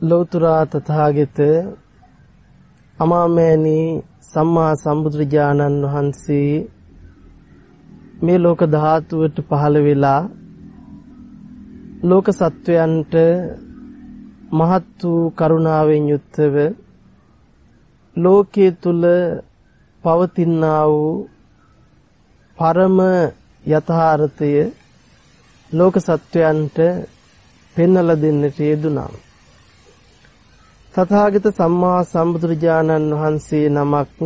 ලෞතර තථාගත අමාමෑණි සම්මා සම්බුදුරජාණන් වහන්සේ මේ ලෝක ධාතුවට පහළ වෙලා ලෝක සත්වයන්ට මහත් වූ කරුණාවෙන් යුක්තව ලෝකයේ තුල පවතිනා වූ පරම යථාර්ථය ලෝක සත්වයන්ට පෙන්වලා දෙන්නට යෙදුනා. තථාගත සම්මා සම්බුදුරජාණන් වහන්සේ නමක්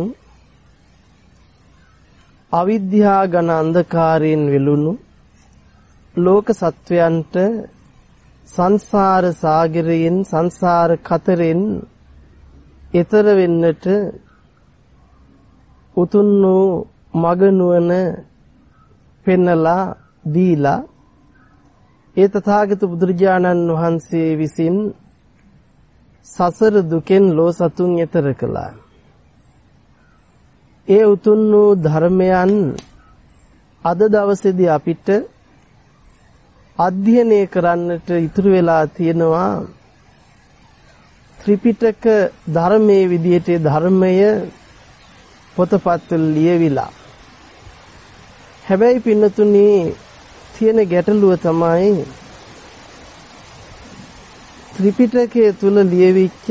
අවිද්‍යා ඝන අන්ධකාරයෙන් වෙලුණු ලෝක සත්වයන්ට සංසාර සාගරයෙන් සංසාර කතරෙන් ඈතර වෙන්නට උතුම් වූ මග නුවණ පෙන්නලා දීලා ඒ තථාගත බුදුරජාණන් වහන්සේ විසින් සසර දුකෙන් ලෝ සතුන් ඈතර කළා. ඒ උතුම් වූ ධර්මයන් අද දවසේදී අපිට අධ්‍යයනය කරන්නට ඉතුරු වෙලා තියෙනවා ත්‍රිපිටක ධර්මයේ විදිහට ධර්මය පොතපත්වල ලියවිලා හැබැයි පින්නතුනි තියෙන ගැටලුව තමයි ත්‍රිපිටකයේ තුල ලියවිච්ච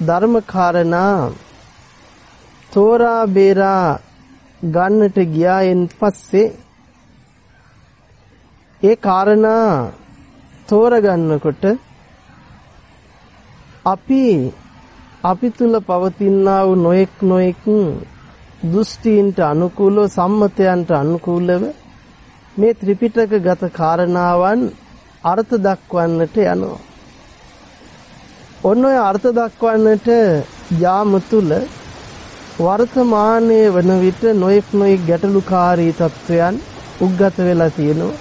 ධර්ම කාරණා තෝරා බේරා ගන්නට ගියායින් පස්සේ ඒ කාරණා තෝරගන්නකොට අපි අපි තුල පවතිනා වූ නොඑක් නොඑක් දෘෂ්ටීන්ට අනුකූලව සම්මතයන්ට අනුකූලව මේ ත්‍රිපිටක ගත කාරණාවන් අර්ථ දක්වන්නට යනවා. ඔන්න ඔය අර්ථ දක්වන්නට යාම තුල වර්තමානයේ වන විට නොඑක් නොඑක් ගැටලුකාරී තත්වයන් උග්ගත වෙලා තියෙනවා.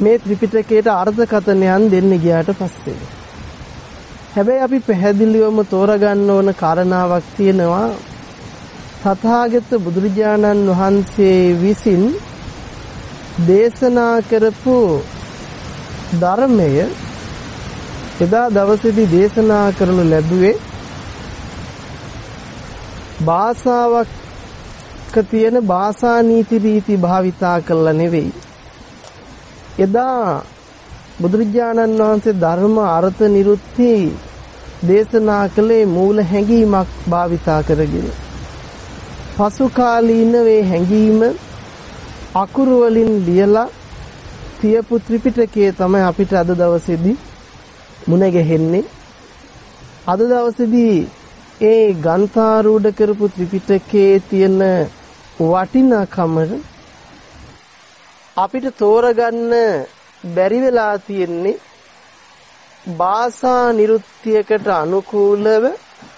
මේ ත්‍රිපිටකයට අර්ථකථනයන් දෙන්න ගියාට පස්සේ හැබැයි අපි පැහැදිලිවම තෝරගන්න ඕන කාරණාවක් තියෙනවා තථාගත බුදුරජාණන් වහන්සේ විසින් දේශනා කරපු ධර්මය එදා දවසේදී දේශනා කරනු ලැබුවේ භාෂාවක තියෙන භාෂා නීති රීති භාවිතා කළා නෙවෙයි. එදා බුදුරජාණන් වහන්සේ ධර්ම අර්ථ නිරුත්ති දේශනා කළේ මූල හැඟීමක් භාවිතා කරගෙන. පසු කාලීන වේ හැඟීම අකුරු වලින් ලියලා තියපු ත්‍රිපිටකය තමයි අපිට අද දවසේදී මුණ ගැහෙන්නේ අද දවසේදී ඒ ගන්ථාරූඪ කරපු ත්‍රිපිටකයේ තියෙන වටිනාකම අපිට තෝරගන්න බැරි වෙලා තියෙන්නේ භාෂා නිරුත්තියකට අනුකූලව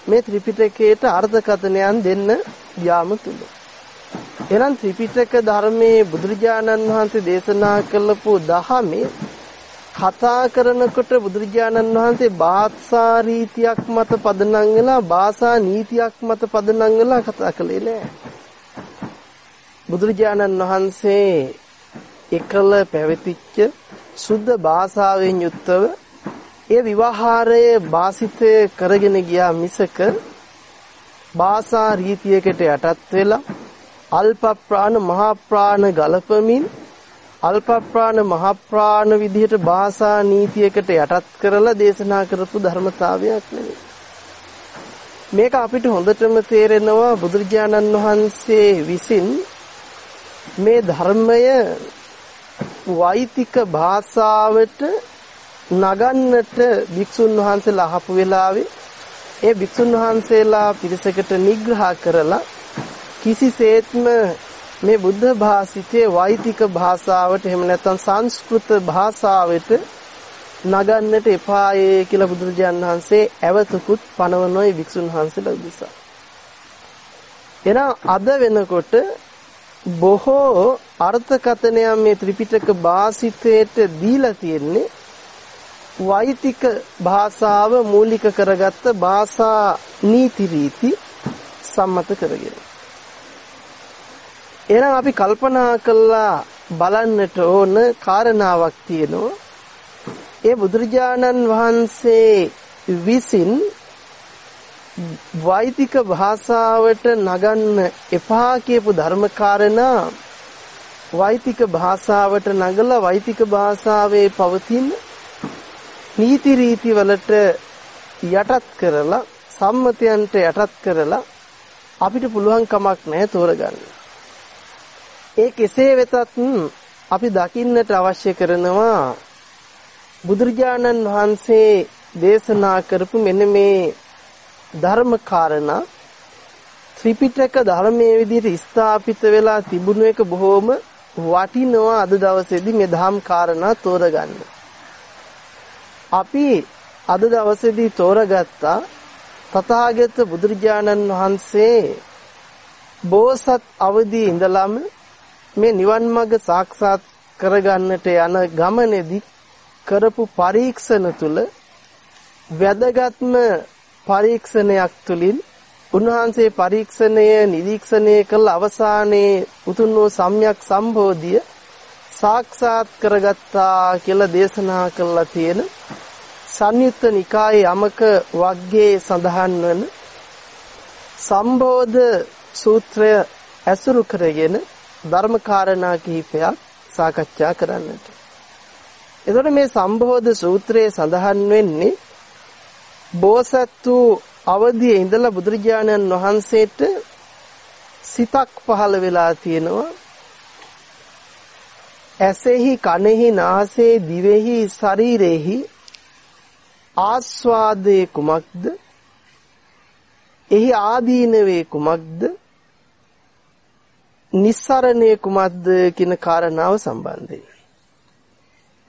මේ ත්‍රිපිටකයට අර්ථකථනයන් දෙන්න යාම තුල. එනම් ත්‍රිපිටක ධර්මයේ බුදුරජාණන් වහන්සේ දේශනා කළපු දහමේ කතා කරනකොට බුදුරජාණන් වහන්සේ භාෂා රීතියක් මත පදනම් වෙලා භාෂා නීතියක් මත පදනම් වෙලා කතා කළේ නෑ. බුදුරජාණන් වහන්සේ එකල පැවතිච්ච සුද්ධ භාෂාවෙන් යුක්තව ඒ විවහාරයේ වාසිතය කරගෙන ගියා මිසක භාෂා රීතියකට යටත් වෙලා අල්ප ප්‍රාණ මහ ප්‍රාණ ගලපමින් අල්ප ප්‍රාණ මහ ප්‍රාණ විදිහට භාෂා නීතියකට යටත් කරලා දේශනා කරපු ධර්මතාවයක් නෙවෙයි. මේක අපිට හොඳටම තේරෙනවා බුදුරජාණන් වහන්සේ විසින් මේ ධර්මය වෛතික භාෂාවට නගන්නට භික්ෂුන් වහන්සේලා අහපු වෙලාවේ ඒ භික්ෂුන් වහන්සේලා පිරිසකට නිග්‍රහ කරලා කිසිසේත්ම මේ බුද්ධ භාෂිතයේ වෛතික භාෂාවට එහෙම නැත්නම් සංස්කෘත භාෂාවට නගන්නට එපායේ කියලා බුදුරජාණන් වහන්සේ ඇවතකුත් පනවනොයි වික්ෂුන් වහන්සේලා උදෙසා. එහෙනම් අද වෙනකොට බොහෝ අර්ථකථනයන් මේ ත්‍රිපිටක භාෂිතයට දීලා තියෙන්නේ වෛතික භාෂාව මූලික කරගත්ත භාෂා නීති රීති සම්මත කරගෙන. එහෙනම් අපි කල්පනා කළා බලන්නට ඕන කාරණාවක් තියෙනවා. ඒ බුදුරජාණන් වහන්සේ විසින් වෛදික භාෂාවට නගන්න එපා කියපු ධර්මකාරණා වෛදික භාෂාවට නගලා වෛදික භාෂාවේ පවතින නීති රීති වලට යටත් කරලා සම්මතයන්ට යටත් කරලා අපිට පුළුවන් කමක් නැහැ තෝරගන්න. ඒ කෙසේ වෙතත් අපි දකින්නට අවශ්‍ය කරනවා බුදුරජාණන් වහන්සේ දේශනා කරපු මෙන්න මේ ධර්ම කාරණා ත්‍රිපිටක ධර්මයේ විදිහට ස්ථාපිත වෙලා තිබුණු එක බොහොම වටිනවා අද දවසේදී මේ ධම් කාරණා තෝරගන්න. අපි අද දවසේදී තෝරගත්තා තථාගත බුදුරජාණන් වහන්සේ බෝසත් අවදී ඉඳලම මේ නිවන් මඟ සාක්ෂාත් කරගන්නට යන ගමනේදී කරපු පරීක්ෂණ තුල වැදගත්ම පරීක්ෂණයක් තුලින් උන්වහන්සේ පරීක්ෂණය නිරීක්ෂණය කළ අවසානයේ උතුම් වූ සම්්‍යක් සම්බෝධිය සාක්ෂාත් කරගත්තා කියලා දේශනා කළා තියෙන සංයුත්ත නිකායේ යමක වග්ගයේ සඳහන් වන සම්බෝධ සූත්‍රය ඇසුරු කරගෙන ධර්මකාරණා කිහිපයක් සාකච්ඡා කරන්නට. එතකොට මේ සම්බෝධ සූත්‍රයේ සඳහන් වෙන්නේ බෝසත් වූ අවදියේ ඉඳලා බුදුරජාණන් වහන්සේට සිතක් පහළ වෙලා තියෙනවා. ඇසෙහි කනෙහි නාසයේ දිවෙහි ශරීරෙහි ආස්වාදයේ කුමක්ද? එහි ආදීනවේ කුමක්ද? නිස්සරණයේ කුමක්ද කියන කාරණාව සම්බන්ධයෙන්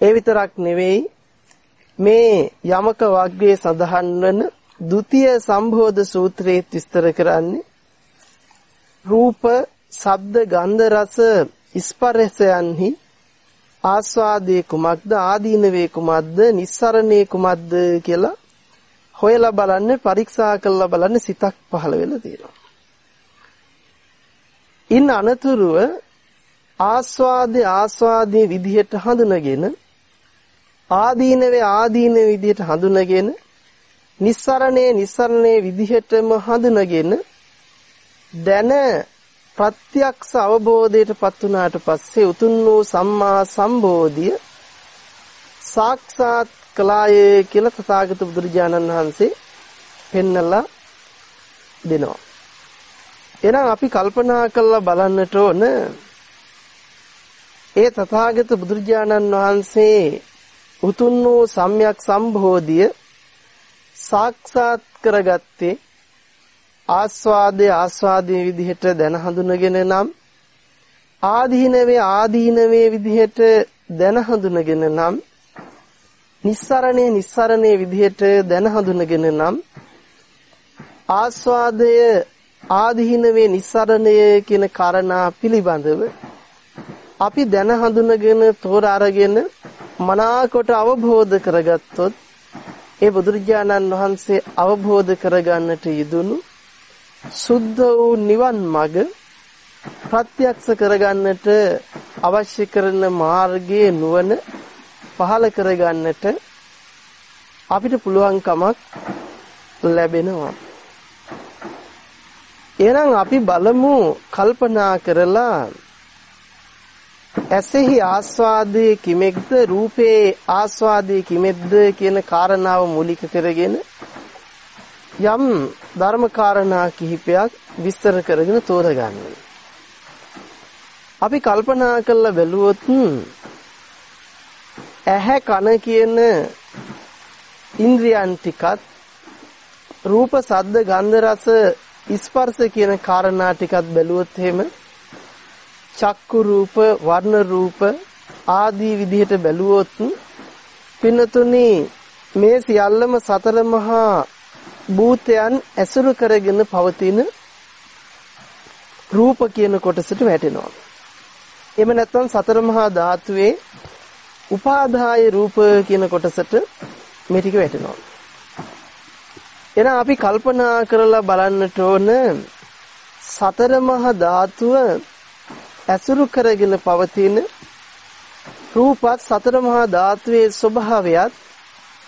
ඒ විතරක් නෙවෙයි මේ යමක වග්ගයේ සඳහන් වන ဒုတိ ය සම්බෝධ සූත්‍රයේ විස්තර කරන්නේ රූප, ශබ්ද, ගන්ධ, රස ස්පර්ශයන්හි ආස්වාදයේ කුමක්ද ආදීනවේ කුමක්ද නිස්සරණේ කුමක්ද කියලා හොයලා බලන්න පරීක්ෂා කරලා බලන්න සිතක් පහළ වෙලා තියෙනවා. ඉන් අනතුරුව ආස්වාදේ ආස්වාදයේ විදිහට හඳුනගෙන ආදීනවේ ආදීන විදිහට හඳුනගෙන නිස්සරණේ නිස්සරණේ විදිහටම හඳුනගෙන දැන ප්‍රත්‍යක්ෂ අවබෝධයටපත් වුණාට පස්සේ උතුම් වූ සම්මා සම්බෝධිය සාක්ෂාත් කළායේ කියලා තථාගත බුදුරජාණන් වහන්සේ පෙන්නලා දෙනවා. එහෙනම් අපි කල්පනා කරලා බලන්නට ඕන ඒ තථාගත බුදුරජාණන් වහන්සේ උතුම් වූ සම්්‍යක් සම්බෝධිය සාක්ෂාත් කරගත්තේ ආස්වාදයේ ආස්වාදයේ විදිහට දැන හඳුනගෙන නම් ආදීනවේ ආදීනවේ විදිහට දැන හඳුනගෙන නම් නිස්සරණේ නිස්සරණේ විදිහට දැන හඳුනගෙන නම් ආස්වාදය ආදීනවේ නිස්සරණය කියන කාරණා පිළිබඳව අපි දැන හඳුනගෙන තෝර අරගෙන මනාකොට අවබෝධ කරගත්තොත් ඒ බුදුරජාණන් වහන්සේ අවබෝධ කරගන්නට යෙදුණු සුද්ධ වූ නිවන් මඟ ප්‍රත්‍යක්ෂ කරගන්නට අවශ්‍ය කරන මාර්ගයේ නුවණ පහළ කරගන්නට අපිට පුළුවන්කමක් ලැබෙනවා. එහෙනම් අපි බලමු කල්පනා කරලා ඇසෙහි ආස්වාදයේ කිමෙක්ද රූපේ ආස්වාදයේ කිමෙක්ද කියන කාරණාව මූලික කරගෙන යම් ධර්මකාරණා කිහිපයක් විස්තර කරගෙන තෝරගන්න. අපි කල්පනා කරලා බැලුවොත් ඇහැ කන කියන ඉන්ද්‍රියන් ටිකත් රූප සද්ද ගන්ධ රස ස්පර්ශ කියන කාරණා ටිකත් බැලුවොත් එහෙම චක්කු රූප, වර්ණ රූප ආදී විදිහට බැලුවොත් පින්නතුනි මේ සියල්ලම සතර මහා භූතයන් ඇසුරු කරගෙන පවතින රූප කියන කොටසට වැටෙනවා. එහෙම නැත්නම් සතර මහා ධාතුවේ උපාදාය රූප කියන කොටසට මේ ටික වැටෙනවා. එහෙනම් අපි කල්පනා කරලා බලන්නට ඕන සතර මහා ධාතුව ඇසුරු කරගෙන පවතින රූපත් සතර මහා ධාතුවේ ස්වභාවයත්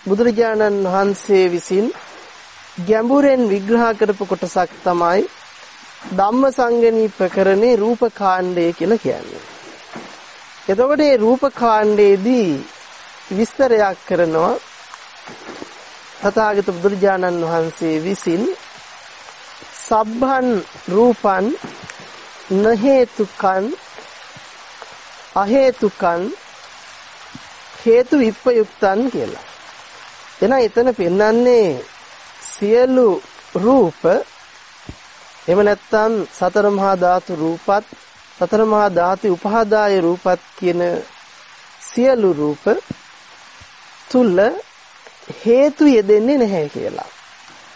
බුදුරජාණන් වහන්සේ විසින් ගැඹුරෙන් විග්‍රහ කරපු කොටසක් තමයි ධම්මසංගණී ප්‍රකරණේ රූපකාණ්ඩය කියලා කියන්නේ. එතකොට මේ රූපකාණ්ඩයේදී විස්තරයක් කරනවා තථාගත බුදුරජාණන් වහන්සේ විසින් සබ්බන් රූපන් නහේතුකන් අහේතුකන් හේතු විප්පයුක්තන් කියලා. එහෙනම් එතන පෙන්වන්නේ සියලු රූප එහෙම නැත්නම් සතර මහා ධාතු රූපත් සතර මහා ධාතු උපාදාය රූපත් කියන සියලු රූප තුල හේතු යෙදෙන්නේ නැහැ කියලා.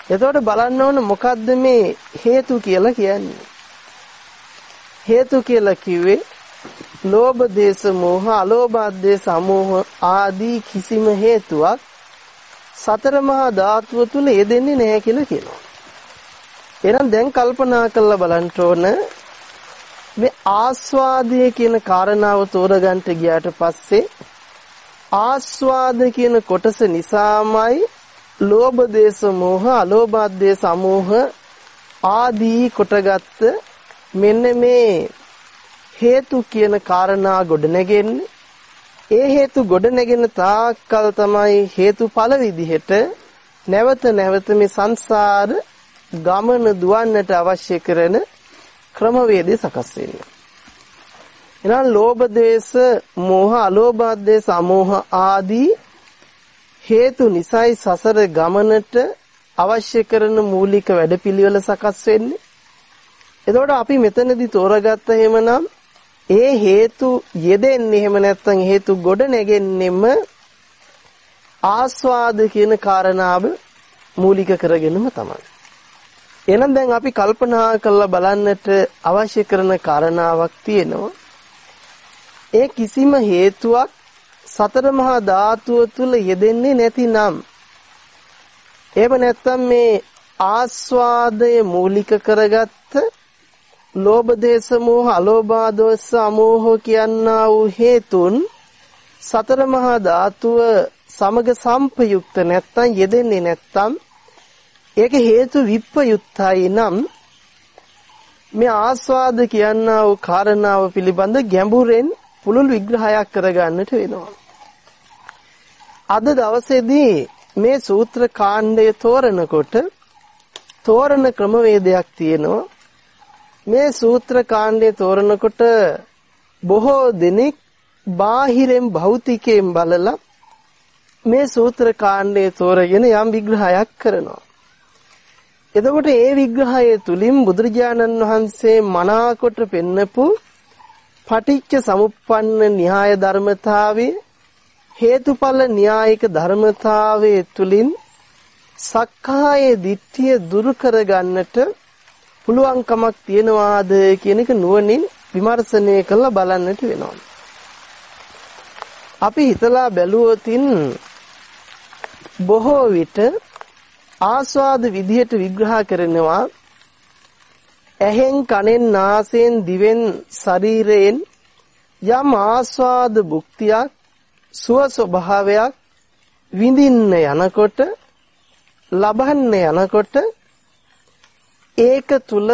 එතකොට බලන්න ඕන මොකද්ද මේ හේතු කියලා කියන්නේ? හේතු කියලා කිව්වේ ලෝභ දේශ මොහ අලෝභ දේශ අමෝහ ආදී කිසිම හේතුවක් සතර මහා ධාතුව තුල යෙදෙන්නේ නැහැ කියලා කියනවා. එහෙනම් දැන් කල්පනා කරලා බලන්න ඕන මේ ආස්වාදය කියන කාරණාව තෝරගන්න ගියාට පස්සේ ආස්වාද කියන කොටස නිසාමයි ලෝභ දේශ මොහ අලෝභ දේශ අමෝහ ආදී කොටගත්ත මෙන්න මේ හේතු කියන කාරණා ගොඩනගෙන්නේ ඒ හේතු ගොඩනගෙන තාක්කල් තමයි හේතුඵල විදිහට නැවත නැවත මේ සංසාර ගමන දුවන්නට අවශ්‍ය කරන ක්‍රමවේදය සකස් වෙන්නේ. එහෙනම් ලෝභ දේශ, මෝහ, අලෝභ දේශ, අමෝහ ආදී හේතු නිසයි සසර ගමනට අවශ්‍ය කරන මූලික වැඩපිළිවෙල සකස් වෙන්නේ. එතකොට අපි මෙතනදී තෝරගත්ත එහෙමනම් ඒ හේතු යෙදෙන්නේ එහෙම නැත්නම් හේතු ගොඩ නැගෙන්නෙම ආස්වාද කියන කාරණාව මූලික කරගෙනම තමයි. එහෙනම් දැන් අපි කල්පනා කරලා බලන්නට අවශ්‍ය කරන කාරණාවක් තියෙනවා. ඒ කිසිම හේතුවක් සතර මහා ධාතුව තුල යෙදෙන්නේ නැතිනම් එහෙම නැත්නම් මේ ආස්වාදය මූලික කරගත්ත ලෝභ දේශ මොහ අලෝභ දෝෂ අමෝහ කියනා වූ හේතුන් සතර මහා ධාතුව සමග සම්පයුක්ත නැත්නම් යෙදෙන්නේ නැත්නම් ඒක හේතු විප්පයුත්තයි නම් මේ ආස්වාද කියනා වූ කාරණාව පිළිබඳ ගැඹුරෙන් පුළුල් විග්‍රහයක් කරගන්නට වෙනවා. අද දවසේදී මේ සූත්‍ර කාණ්ඩය තෝරනකොට තෝරන ක්‍රමවේදයක් තියෙනවා. මේ සූත්‍ර කාණ්ඩය තෝරනකොට බොහෝ දෙනෙක් බාහිරෙන් භෞතිකයෙන් බලලා මේ සූත්‍ර කාණ්ඩය තෝරගෙන යම් විග්‍රහයක් කරනවා. එතකොට ඒ විග්‍රහය තුලින් බුදුරජාණන් වහන්සේ මනාකොට පෙන්නපු පටිච්ච සමුප්පන්න න්‍යාය ධර්මතාවයේ හේතුඵල න්‍යායික ධර්මතාවයේ තුලින් සක්කාය දිට්ඨිය දුරු කරගන්නට පුළුවන්කමක් තියනවාද කියන එක නුවණින් විමර්ශනය කරලා බලන්නට වෙනවා. අපි හිතලා බැලුවොතින් බොහෝ විට ආස්වාද විදිහට විග්‍රහ කරනවා ඇහෙන් කනෙන් නාසයෙන් දිවෙන් ශරීරයෙන් යම් ආස්වාද භුක්තියක් සුව ස්වභාවයක් විඳින්න යනකොට ලබන්න යනකොට ඒක තුල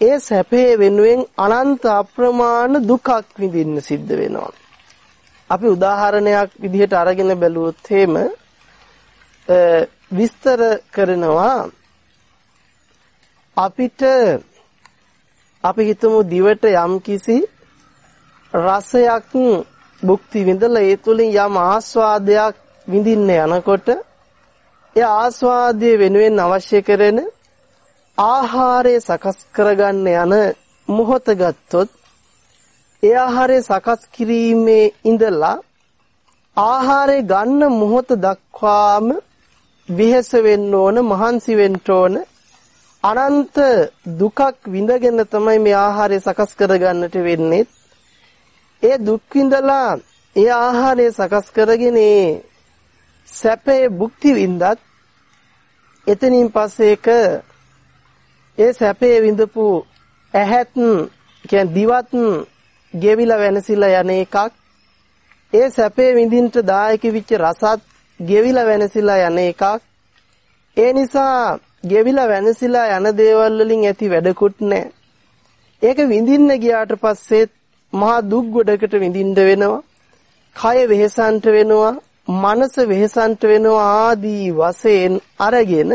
ඒ සැපේ වෙනුවෙන් අනන්ත අප්‍රමාණ දුකක් විඳින්න සිද්ධ වෙනවා. අපි උදාහරණයක් විදිහට අරගෙන බැලුවොත් එහෙම විස්තර කරනවා අපිට අපි හිතමු දිවට යම්කිසි රසයක් භුක්ති විඳලා ඒ තුලින් යම් ආස්වාදයක් විඳින්න යනකොට ඒ ආස්වාදයේ වෙනුවෙන් අවශ්‍ය කරන ආහාරය සකස් කරගන්න යන මොහොත ගත්තොත් ඒ ආහාරය සකස් කිරීමේ ඉඳලා ආහාරය ගන්න මොහොත දක්වාම විහෙස වෙන්න ඕන මහන්සි වෙන්න ඕන අනන්ත දුකක් විඳගෙන තමයි මේ ආහාරය සකස් කරගන්නට වෙන්නේ. ඒ දුක් විඳලා ඒ ආහාරය සකස් කරගෙන සැපේ භුක්ති විඳත් එතනින් පස්සේක ඒ සැපේ විඳපු ඇහත් කියන්නේ දිවත් ගෙවිලා වෙනසිලා යන එකක්. ඒ සැපේ විඳින්න දායක වෙච්ච රසත් ගෙවිලා වෙනසිලා යන එකක්. ඒ නිසා ගෙවිලා වෙනසිලා යන දේවල් වලින් ඇති වැඩකුත් නැහැ ඒක විඳින්න ගියාට පස්සේ මහා දුක් ගොඩකට විඳින්න වෙනවා කය වෙහසන්ට වෙනවා මනස වෙහසන්ට වෙනවා ආදී වශයෙන් අරගෙන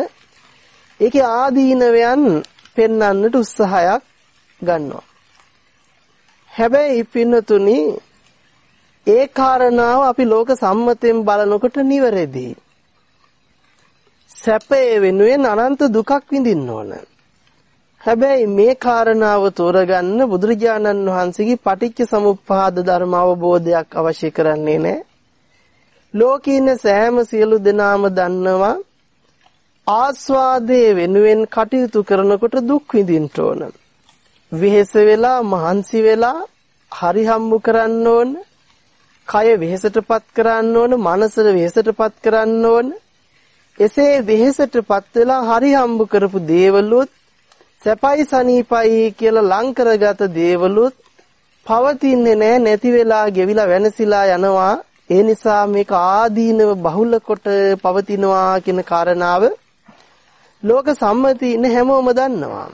ඒකේ ආදීනවයන් පෙන්වන්නට උත්සාහයක් ගන්නවා. හැබැයි පින්නතුනි ඒ කාරණාව අපි ලෝක සම්මතයෙන් බලනකොට නිවැරදි. සැපේ වෙනුවෙන් අනන්ත දුකක් විඳින්න ඕන. හැබැයි මේ කාරණාව තෝරගන්න බුදුරජාණන් වහන්සේගේ පටිච්ච සමුප්පාද ධර්ම අවබෝධයක් අවශ්‍ය කරන්නේ නැහැ. ලෝකීන සෑම සියලු දෙනාම දන්නවා ආස්වාදයේ වෙනුවෙන් කටයුතු කරනකොට දුක් විඳින්න ඕන. වෙහෙස වෙලා මහන්සි වෙලා හරි හම්බු කරන්න ඕන. කය වෙහෙසටපත් කරන්න ඕන, මනස වෙහෙසටපත් කරන්න ඕන. එසේ වෙහෙසටපත් වෙලා හරි හම්බු කරපු දේවලුත් සැපයි සනීපයි කියලා ලං කරගත දේවලුත් පවතින්නේ නැහැ නැති වෙලා ගෙවිලා වෙනසිලා යනවා. ඒ නිසා මේක ආදීනව බහුල කොට පවතිනවා කියන කාරණාව ලෝක සම්මති ඉන්න හැමෝම දන්නවා.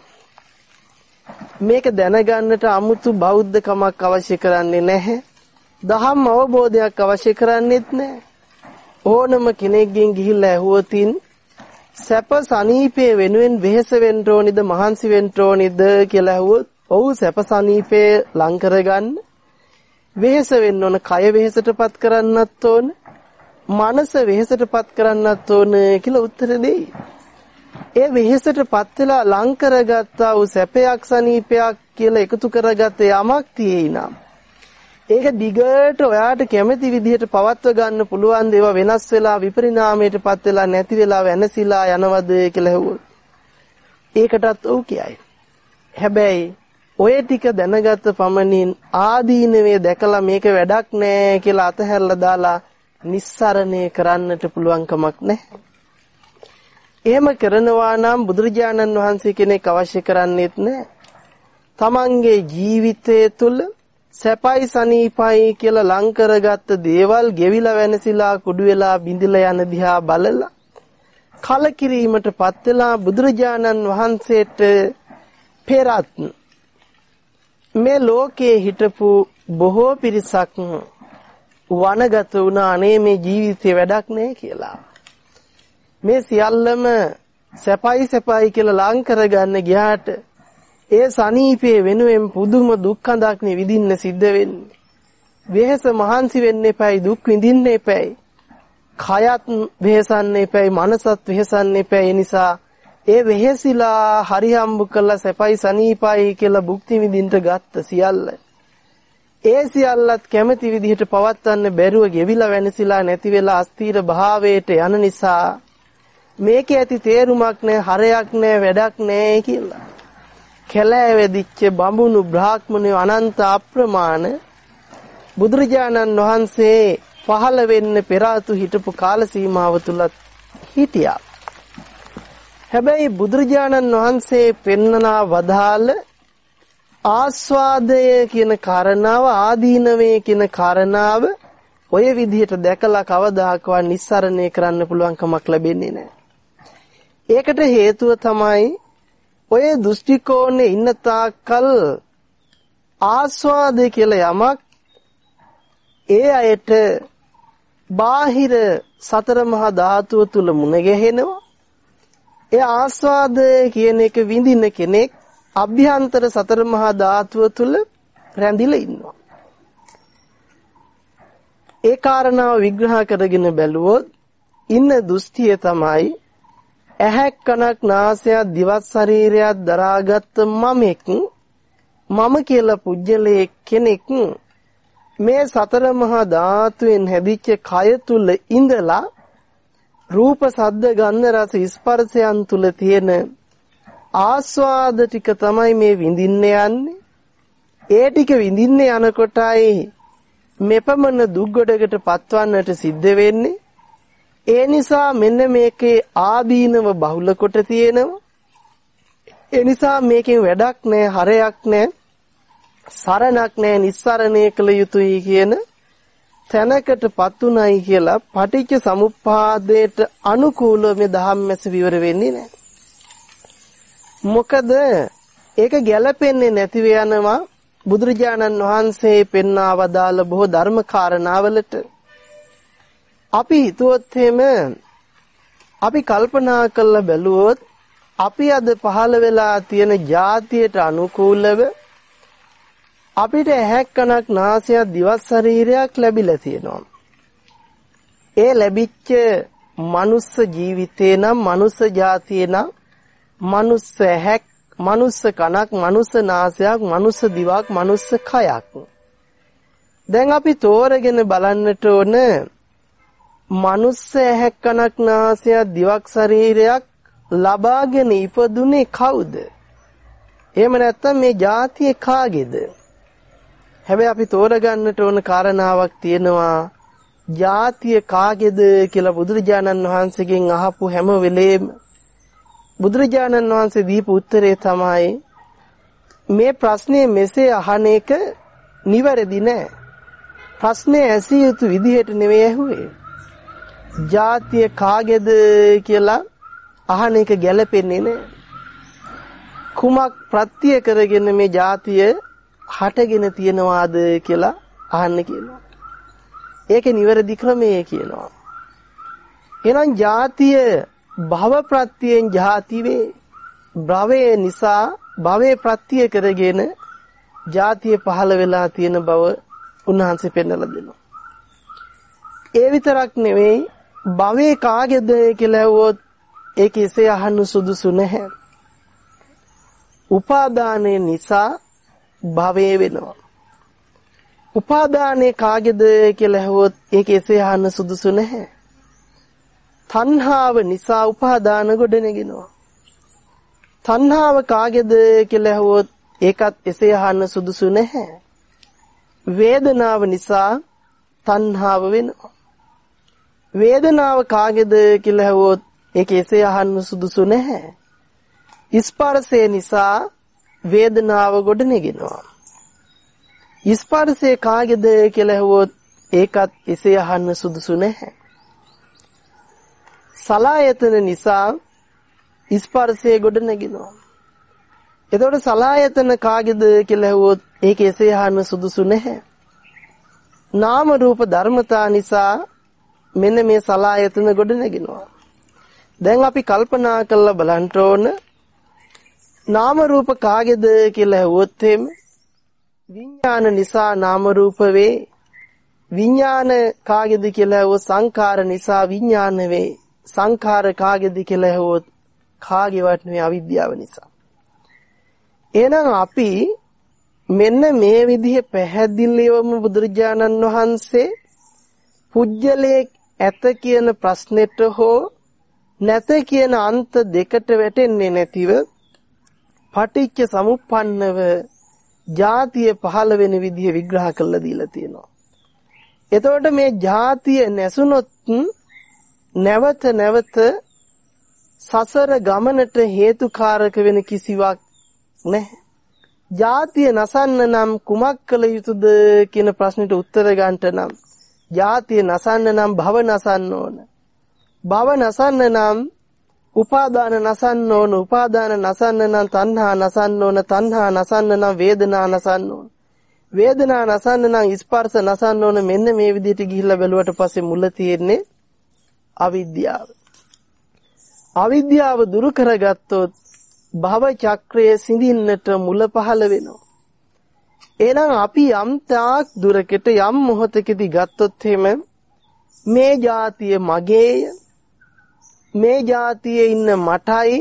මේක දැනගන්නට 아무තු බෞද්ධකමක් අවශ්‍ය කරන්නේ නැහැ. දහම් අවබෝධයක් අවශ්‍ය කරන්නේත් නැහැ. ඕනම කෙනෙක්ගෙන් ගිහිල්ලා ඇහුවොතින් සැප සනීපේ වෙනුවෙන් වෙහෙස වෙන්න ඕනිද මහන්සි වෙන්න ඕනිද කියලා ඇහුවොත් ඔව් සැප සනීපේ ලං කරගන්න වෙහෙස වෙන්න ඕන කය වෙහෙසටපත් කරන්නත් ඕන මනස වෙහෙසටපත් කරන්නත් ඕන කියලා උත්තර දෙයි. ඒ වෙහෙසටපත් වෙලා ලං කරගත්තා වූ සැපයක් සනීපයක් කියලා එකතු කරගත්ත යමක් තියෙයි නම් ඒක දිගට ඔයාට කැමති විදිහට පවත්ව ගන්න පුළුවන් දේවා වෙනස් වෙලා විපරිණාමයටපත් වෙලා නැති වෙලා වෙනසිලා යනවද කියලා හෙව්වොත් ඒකටත් ඔව් කියයි. හැබැයි ඔය ටික දැනගත්ත පමණින් ආදීනවේ දැකලා මේක වැඩක් නෑ කියලා අතහැරලා දාලා නිස්සරණය කරන්නට පුළුවන් කමක් නැහැ. එහෙම කරනවා නම් බුදුරජාණන් වහන්සේ කෙනෙක් අවශ්‍ය කරන්නේත් නැහැ. තමන්ගේ ජීවිතය තුළ සැපයි සනීපයි කියලා ලං කරගත්ත දේවල් ගෙවිලා වෙනසිලා කුඩු වෙලා බිඳිලා යන දිහා බලලා කලකිරීමටපත් වෙලා බුදුරජාණන් වහන්සේට පෙරත් මේ ලෝකයේ හිටපු බොහෝ පිරිසක් වනගත වුණා අනේ මේ ජීවිතේ වැඩක් නෑ කියලා. මේ සියල්ලම සැපයි සැපයි කියලා ලං කරගන්න ගියාට ඒ සනීපේ වෙනුවෙන් පුදුම දුක්ඛඳක් නේ විඳින්න සිද්ධ වෙන්නේ. වෙහස මහන්සි වෙන්න එපයි දුක් විඳින්න එපයි. කයත් වෙහසන්න එපයි මනසත් වෙහසන්න එපයි නිසා ඒ වෙහෙසිලා හරි හම්බ කළා සැපයි සනීපයි කියලා භුක්ති විඳින්න ගත්ත සියල්ල. ඒ සියල්ලත් කැමැති විදිහට පවත්වන්න බැරුව ගෙවිලා වෙනසිලා නැති වෙලා අස්තීර භාවයට යන නිසා මේකේ ඇති තේරුමක් නැහැ හරයක් නැහැ වැඩක් නැහැ කියලා. කැලෑ වෙදිච්ච බඹුණු බ්‍රාහ්මණයෝ අනන්ත අප්‍රමාණ බුදුරජාණන් වහන්සේ පහළ වෙන්න පෙර හිටපු කාල සීමාව තුලත් හිටියා. හැබැයි බුදුරජාණන් වහන්සේ පෙන්නනා වදාළ ආස්වාදය කියන කාරණාව ආදීනවේ කියන කාරණාව ඔය විදිහට දැකලා කවදාකවත් නිස්සරණය කරන්න පුළුවන් කමක් ලැබෙන්නේ නැහැ. ඒකට හේතුව තමයි ඔය දෘෂ්ටි කෝණේ ඉන්න තාක්කල් ආස්වාදය කියලා යමක් ඒ අයට බාහිර සතර මහා ධාතුව තුල මුණ ගැහෙනවා. ඒ ආස්වාදය කියන එක විඳින කෙනෙක් අභ්‍යන්තර සතර මහා ධාතුව තුල රැඳිලා ඉන්නවා. ඒ කාරණාව විග්‍රහ කරගෙන බැලුවොත් ඉන්න දෘෂ්ටිය තමයි ඇහැක් කනක් නාසයක් දිවත් ශරීරයක් දරාගත් මමෙක් මම කියලා පුජ්‍යලයේ කෙනෙක්. මේ සතර මහා ධාතුවෙන් හැදිච්ච කය තුල ඉඳලා රූප සද්ද ගන්ධ රස ස්පර්ශයන් තුල තියෙන ආස්වාද ටික තමයි මේ විඳින්න යන්නේ. ඒ ටික විඳින්න යනකොටයි මෙපමණ දුක්ගඩකට පත්වන්නට සිද්ධ වෙන්නේ. ඒ නිසා මෙන්න මේකේ ආදීනව බහුල කොට තියෙනවා ඒ නිසා මේකෙන් වැඩක් නැහැ හරයක් නැහැ සරණක් නැහැ නිස්සරණය කළ යුතුයි කියන තැනකටපත් උනායි කියලා පටිච්ච සමුප්පාදයට අනුකූලව මේ ධම්මැස විවර වෙන්නේ නැහැ. මොකද ඒක ගැළපෙන්නේ නැතිව යනවා බුදුරජාණන් වහන්සේ පෙන්වා වදාළ බොහෝ ධර්ම කාරණාවලට අපි හිතුවොත් එහෙම අපි කල්පනා කරලා බැලුවොත් අපි අද පහළ වෙලා තියෙන જાතියට අනුකූලව අපිට ඇහැක් කනක් නාසයක් දිවක් ශරීරයක් ලැබිලා තියෙනවා. ඒ ලැබිච්ච මනුස්ස ජීවිතේ නම් මනුස්ස જાතියේ නම් මනුස්ස ඇහැක් මනුස්ස කනක් මනුස්ස නාසයක් මනුස්ස දිවක් මනුස්ස කයක්. දැන් අපි තෝරගෙන බලන්නට ඕන මනුස්ස ඇහැක් කනක් නාසයක් දිවක් ශරීරයක් ලබාගෙන ඉපදුනේ කවුද? එහෙම නැත්නම් මේ જાතිය කාගේද? හැබැයි අපි තෝරගන්නට ඕන කාරණාවක් තියෙනවා. ජාතිය කාගේද කියලා බුදුරජාණන් වහන්සේගෙන් අහපු හැම වෙලේම බුදුරජාණන් වහන්සේ දීපු උත්තරේ තමයි මේ ප්‍රශ්නේ මෙසේ අහන එක නිවැරදි නෑ. ප්‍රශ්නේ ඇසිය යුතු විදිහට නෙවෙයි ඇහුවේ. ජාතිය කාගේද කියලා අහන එක ගැළපෙන්නේ නැහැ. කුමක් ප්‍රත්‍ය කරගෙන මේ ජාතිය හටගෙන තියනවාද කියලා අහන්න කියනවා. ඒකේ නිවැරදි ක්‍රමය කියනවා. එහෙනම් ජාතිය භව ප්‍රත්‍යයෙන් ජාතිවේ භවය නිසා භවයේ ප්‍රත්‍ය කරගෙන ජාතිය පහළ වෙලා තියෙන බව උන්වහන්සේ පෙන්වලා දෙනවා. ඒ විතරක් නෙවෙයි භවයේ කාගේද කියලා ඇහුවොත් ඒක එසේ අහන්න සුදුසු නැහැ. උපාදානයේ නිසා භවයේ වෙනවා. උපාදානයේ කාගේද කියලා ඇහුවොත් ඒක එසේ අහන්න සුදුසු නැහැ. තණ්හාව නිසා උපාදාන ගොඩනගෙනවා. තණ්හාව කාගේද කියලා ඇහුවොත් ඒකත් එසේ අහන්න සුදුසු නැහැ. වේදනාව නිසා තණ්හාව වෙනවා. වේදනාව කාගේද කියලා ඇහුවොත් ඒක එසේ අහන්න සුදුසු නැහැ. ස්පර්ශය නිසා වේදනාව ගොඩනගෙනවා. ස්පර්ශය කාගේද කියලා ඇහුවොත් ඒකත් එසේ අහන්න සුදුසු නැහැ. සලායතන නිසා ස්පර්ශය ගොඩනගෙනවා. එතකොට සලායතන කාගේද කියලා ඇහුවොත් ඒක එසේ අහන්න සුදුසු නැහැ. නාම රූප ධර්මතා නිසා මෙන්න මේ සලායතන ගොඩනගෙනවා. දැන් අපි කල්පනා කරලා බලන්න ඕන නාම රූප කාගේද කියලා ඇහුවොත් එහෙම විඥාන නිසා නාම රූප වේ විඥාන කාගේද කියලා ඇහුවොත් සංඛාර නිසා විඥාන වේ සංඛාර කාගේද කියලා ඇහුවොත් කාගේවත් නෙවෙයි අවිද්‍යාව නිසා එහෙනම් අපි මෙන්න මේ විදිහ පැහැදිලිවම බුදුරජාණන් වහන්සේ පුජ්‍යලයේ ඇත කියන ප්‍රශ්නෙට හෝ නැත කියන අන්ත දෙකට වැටෙන්නේ නැතිව පටිච්ච සමුප්පන්නව ජාතිය පහළ වෙන විදිහ විග්‍රහ කරලා දීලා තියෙනවා. එතකොට මේ ජාතිය නැසුනොත් නැවත නැවත සසර ගමනට හේතුකාරක වෙන කිසිවක් නැහැ. ජාතිය නසන්න නම් කුමක් කළ යුතුද කියන ප්‍රශ්නෙට උත්තර ගන්නට නම් ජාතිය නසන්න නම් භව නසන්න ඕන. භව නසන්න නම් උපාදාන නසන්න ඕන උපාදාන නසන්න නම් තණ්හා නසන්න ඕන තණ්හා නසන්න නම් වේදනා නසන්න ඕන. වේදනා නසන්න නම් ස්පර්ශ නසන්න ඕන. මෙන්න මේ විදිහට ගිහිල්ලා බැලුවට පස්සේ මුල තියෙන්නේ අවිද්‍යාව. අවිද්‍යාව දුරු කරගත්තොත් භව චක්‍රයේ සිඳින්නට මුල පහළ වෙනවා. එහෙනම් අපි යම් තාක් දුරකට යම් මොහොතකදී ගත්තොත් එහෙම මේ જાතිය මගේය මේ જાතියේ ඉන්න මටයි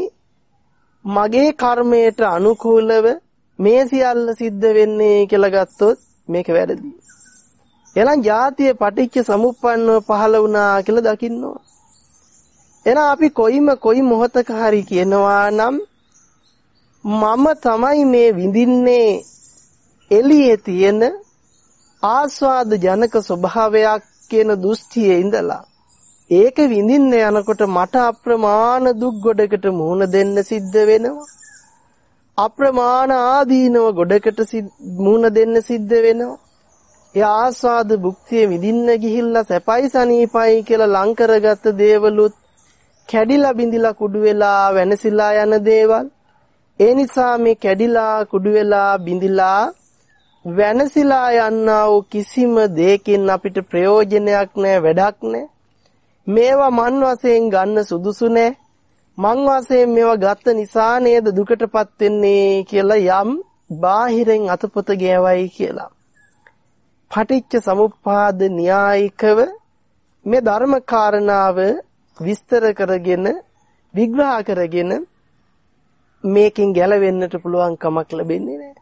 මගේ කර්මයට අනුකූලව මේ සියල්ල සිද්ධ වෙන්නේ කියලා ගත්තොත් මේක වැරදි. එහෙනම් ජාතිය පටිච්ච සමුප්පන්නව පහළ වුණා කියලා දකින්න ඕන. එහෙනම් අපි කොයිම කොයි මොහතක හරි කියනවා නම් මම තමයි මේ විඳින්නේ එළියේ තියෙන ආස්වාද ජනක ස්වභාවයක් කියන දෘෂ්ටියේ ඉඳලා ඒක විඳින්න යනකොට මට අප්‍රමාණ දුක් ගොඩකට මුහුණ දෙන්න සිද්ධ වෙනවා. අප්‍රමාණ ආදීනව ගොඩකට මුහුණ දෙන්න සිද්ධ වෙනවා. ඒ ආස්වාද භුක්තිය විඳින්න ගිහිල්ලා සැපයි සනීපයි කියලා ලං කරගත්ත දේවලුත් කැඩිලා බිඳිලා කුඩු වෙලා වෙනසිලා යන දේවල්. ඒ නිසා මේ කැඩිලා කුඩු වෙලා බිඳිලා වෙනසිලා යන්නා වූ කිසිම දෙයකින් අපිට ප්‍රයෝජනයක් නැහැ වැඩක් නැහැ මේවා මන් වශයෙන් ගන්න සුදුසු නැහැ මං වශයෙන් මේවා ගත්ත නිසා නේද දුකටපත් වෙන්නේ කියලා යම් බාහිරෙන් අතපොත ගෑවයි කියලා. පටිච්ච සමුප්පාද න්‍යායිකව මේ ධර්ම කාරණාව විස්තර කරගෙන විග්‍රහ කරගෙන මේකෙන් ගැලවෙන්නට පුළුවන් කමක් ලැබෙන්නේ නැහැ.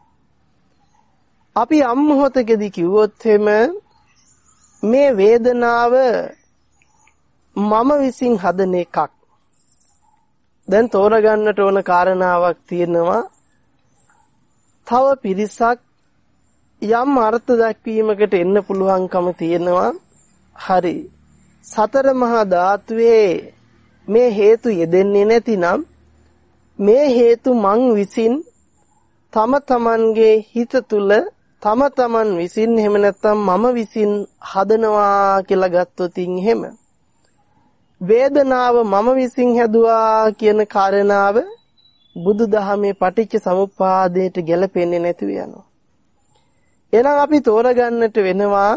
අපි යම් මොහොතකදී කිව්වොත් මේ වේදනාව මම විසින් හදන එකක්. දැන් තෝරගන්නට ඕන කාරණාවක් තියෙනවා. තව පිරිසක් යම් අර්ථ දක්වීමකට එන්න පුළුවන්කම තියෙනවා. හරි. සතර මහා ධාතුවේ මේ හේතු යෙදෙන්නේ නැතිනම් මේ හේතු මං විසින් තම තමන්ගේ හිත තුල තම තමන් විසින් එහෙම නැත්නම් මම විසින් හදනවා කියලා ගත්තොත් එහෙම වේදනාව මම විසින් හැදුවා කියන කාරණාව බුදුදහමේ පටිච්ච සමුප්පාදයට ගැලපෙන්නේ නැතිව යනවා. එහෙනම් අපි තෝරගන්නට වෙනවා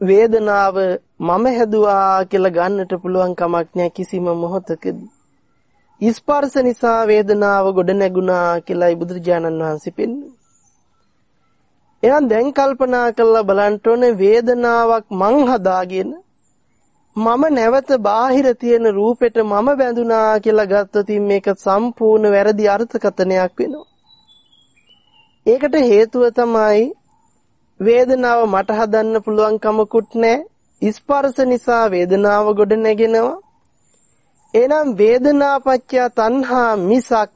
වේදනාව මම හැදුවා කියලා ගන්නට පුළුවන් කමක් නැහැ කිසිම මොහොතකදී. ස්පර්ශ නිසා වේදනාව ගොඩ නැගුණා කියලායි බුදුරජාණන් වහන්සේ පෙන්වන්නේ. එහෙනම් දැන් කල්පනා කරලා බලන්න ඕනේ වේදනාවක් මං හදාගෙන මම නැවත බාහිර තියෙන රූපෙට මම බැඳුනා කියලා ගත්තොත් මේක සම්පූර්ණ වැරදි අර්ථකථනයක් වෙනවා. ඒකට හේතුව තමයි වේදනාව මට හදන්න පුළුවන් කමකුත් නැහැ. ස්පර්ශ නිසා වේදනාව ගොඩ නැගෙනවා. එහෙනම් වේදනාපච්චය තණ්හා මිසක්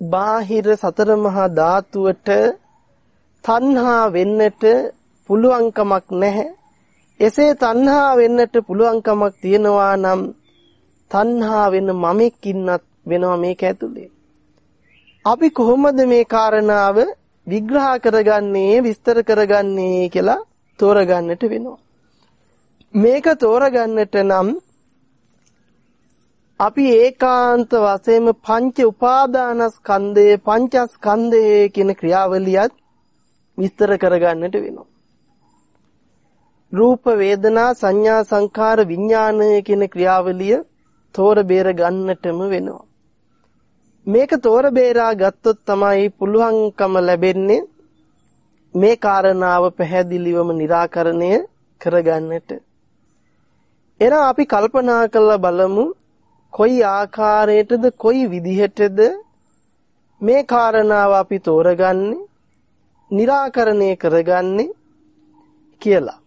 බාහිර සතර මහා ධාතුවට තණ්හා වෙන්නට පුළුවන් කමක් නැහැ. එසේ තණ්හා වෙන්නට පුළුවන් කමක් තියනවා නම් තණ්හා වෙන මමෙක් ඉන්නත් වෙනවා මේක ඇතුලේ. අපි කොහොමද මේ කාරණාව විග්‍රහ කරගන්නේ විස්තර කරගන්නේ කියලා තෝරගන්නට වෙනවා. මේක තෝරගන්නට නම් අපි ඒකාන්ත වශයෙන්ම පංච උපාදානස්කන්ධය පංචස්කන්ධය කියන ක්‍රියාවලියත් විස්තර කරගන්නට වෙනවා. රූප වේදනා සංඥා සංකාර විඥානය කියන ක්‍රියාවලිය තෝර බේර ගන්නටම වෙනවා. මේක තෝර බේරා ගත්තොත් තමයි පුළුවන්කම ලැබෙන්නේ මේ කාරණාව පැහැදිලිවම निराකරණය කරගන්නට. එනම් අපි කල්පනා කරලා බලමු කොයි ආකාරයටද කොයි විදිහටද මේ කාරණාව අපි තෝරගන්නේ निराකරණය කරගන්නේ කියලා.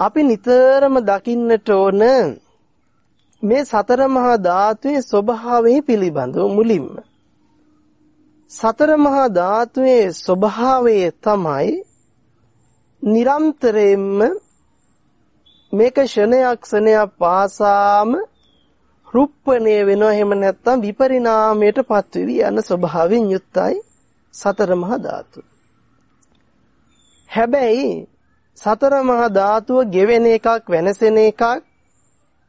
අපි නිතරම දකින්නට ඕන මේ සතර මහා ධාතුවේ ස්වභාවය පිළිබඳව මුලින්ම. සතර මහා ධාතුවේ ස්වභාවය තමයි නිරන්තරයෙන්ම මේක ෂණයක් ක්ෂණයක් පාසාම රුප්පණය වෙනවා. එහෙම නැත්නම් විපරිණාමයට පත්වෙවි යන ස්වභාවයෙන් යුක්තයි. සතර මහා ධාතු. හැබැයි සතර මහා ධාතුව ගෙවෙන එකක් වෙනසෙන එකක්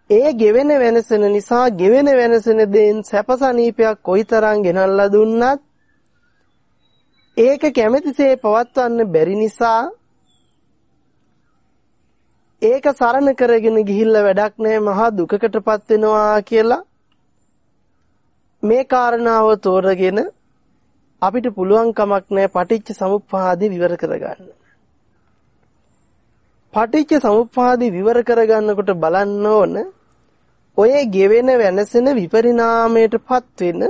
ඒ ගෙවෙන වෙනසෙන නිසා ගෙවෙන වෙනසෙන දෙයින් සැපසනීපයක් කොයිතරම් ගෙනල්ලා දුන්නත් ඒක කැමැතිසේ පවත්වන්න බැරි නිසා ඒක සරණ කරගෙන ගිහිල්ලා වැඩක් නැහැ මහා දුකකටපත් වෙනවා කියලා මේ කාරණාව තෝරගෙන අපිට පුළුවන් කමක් නැහැ පටිච්ච සමුප්පාදේ විවර කරගන්න. පටිච්ච සමුප්පාදේ විවර කරගන්නකොට බලන්න ඕන ඔය ගෙවෙන වෙනසෙන විපරිණාමයටපත් වෙන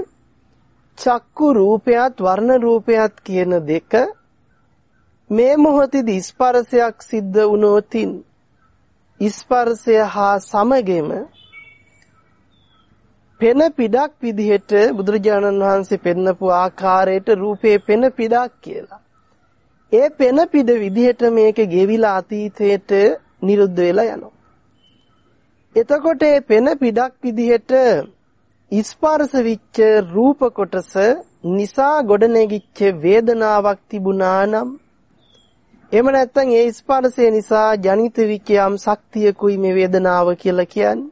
චක්කු රූපයත් වර්ණ රූපයත් කියන දෙක මේ මොහොතේදී ස්පර්ශයක් සිද්ධ වුණොතින් ස්පර්ශය හා සමගෙම පෙන පිඩක් විදිහට බුදුරජාණන් වහන්සේ පෙන්නපු ආකාරයට රූපේ පෙන පිඩක් කියලා. ඒ පෙන පිඩ විදිහට මේක ගෙවිලා අතීතයට නිරුද්ධ වෙලා යනවා. එතකොට මේ පෙන පිඩක් විදිහට ස්පර්ශ විච්ච රූප කොටස නිසා ගොඩනැගිච්ච වේදනාවක් තිබුණා නම් එහෙම නැත්නම් ඒ ස්පර්ශය නිසා ජනිත විච්ච යම් ශක්තියකුයි මේ වේදනාව කියලා කියන්නේ.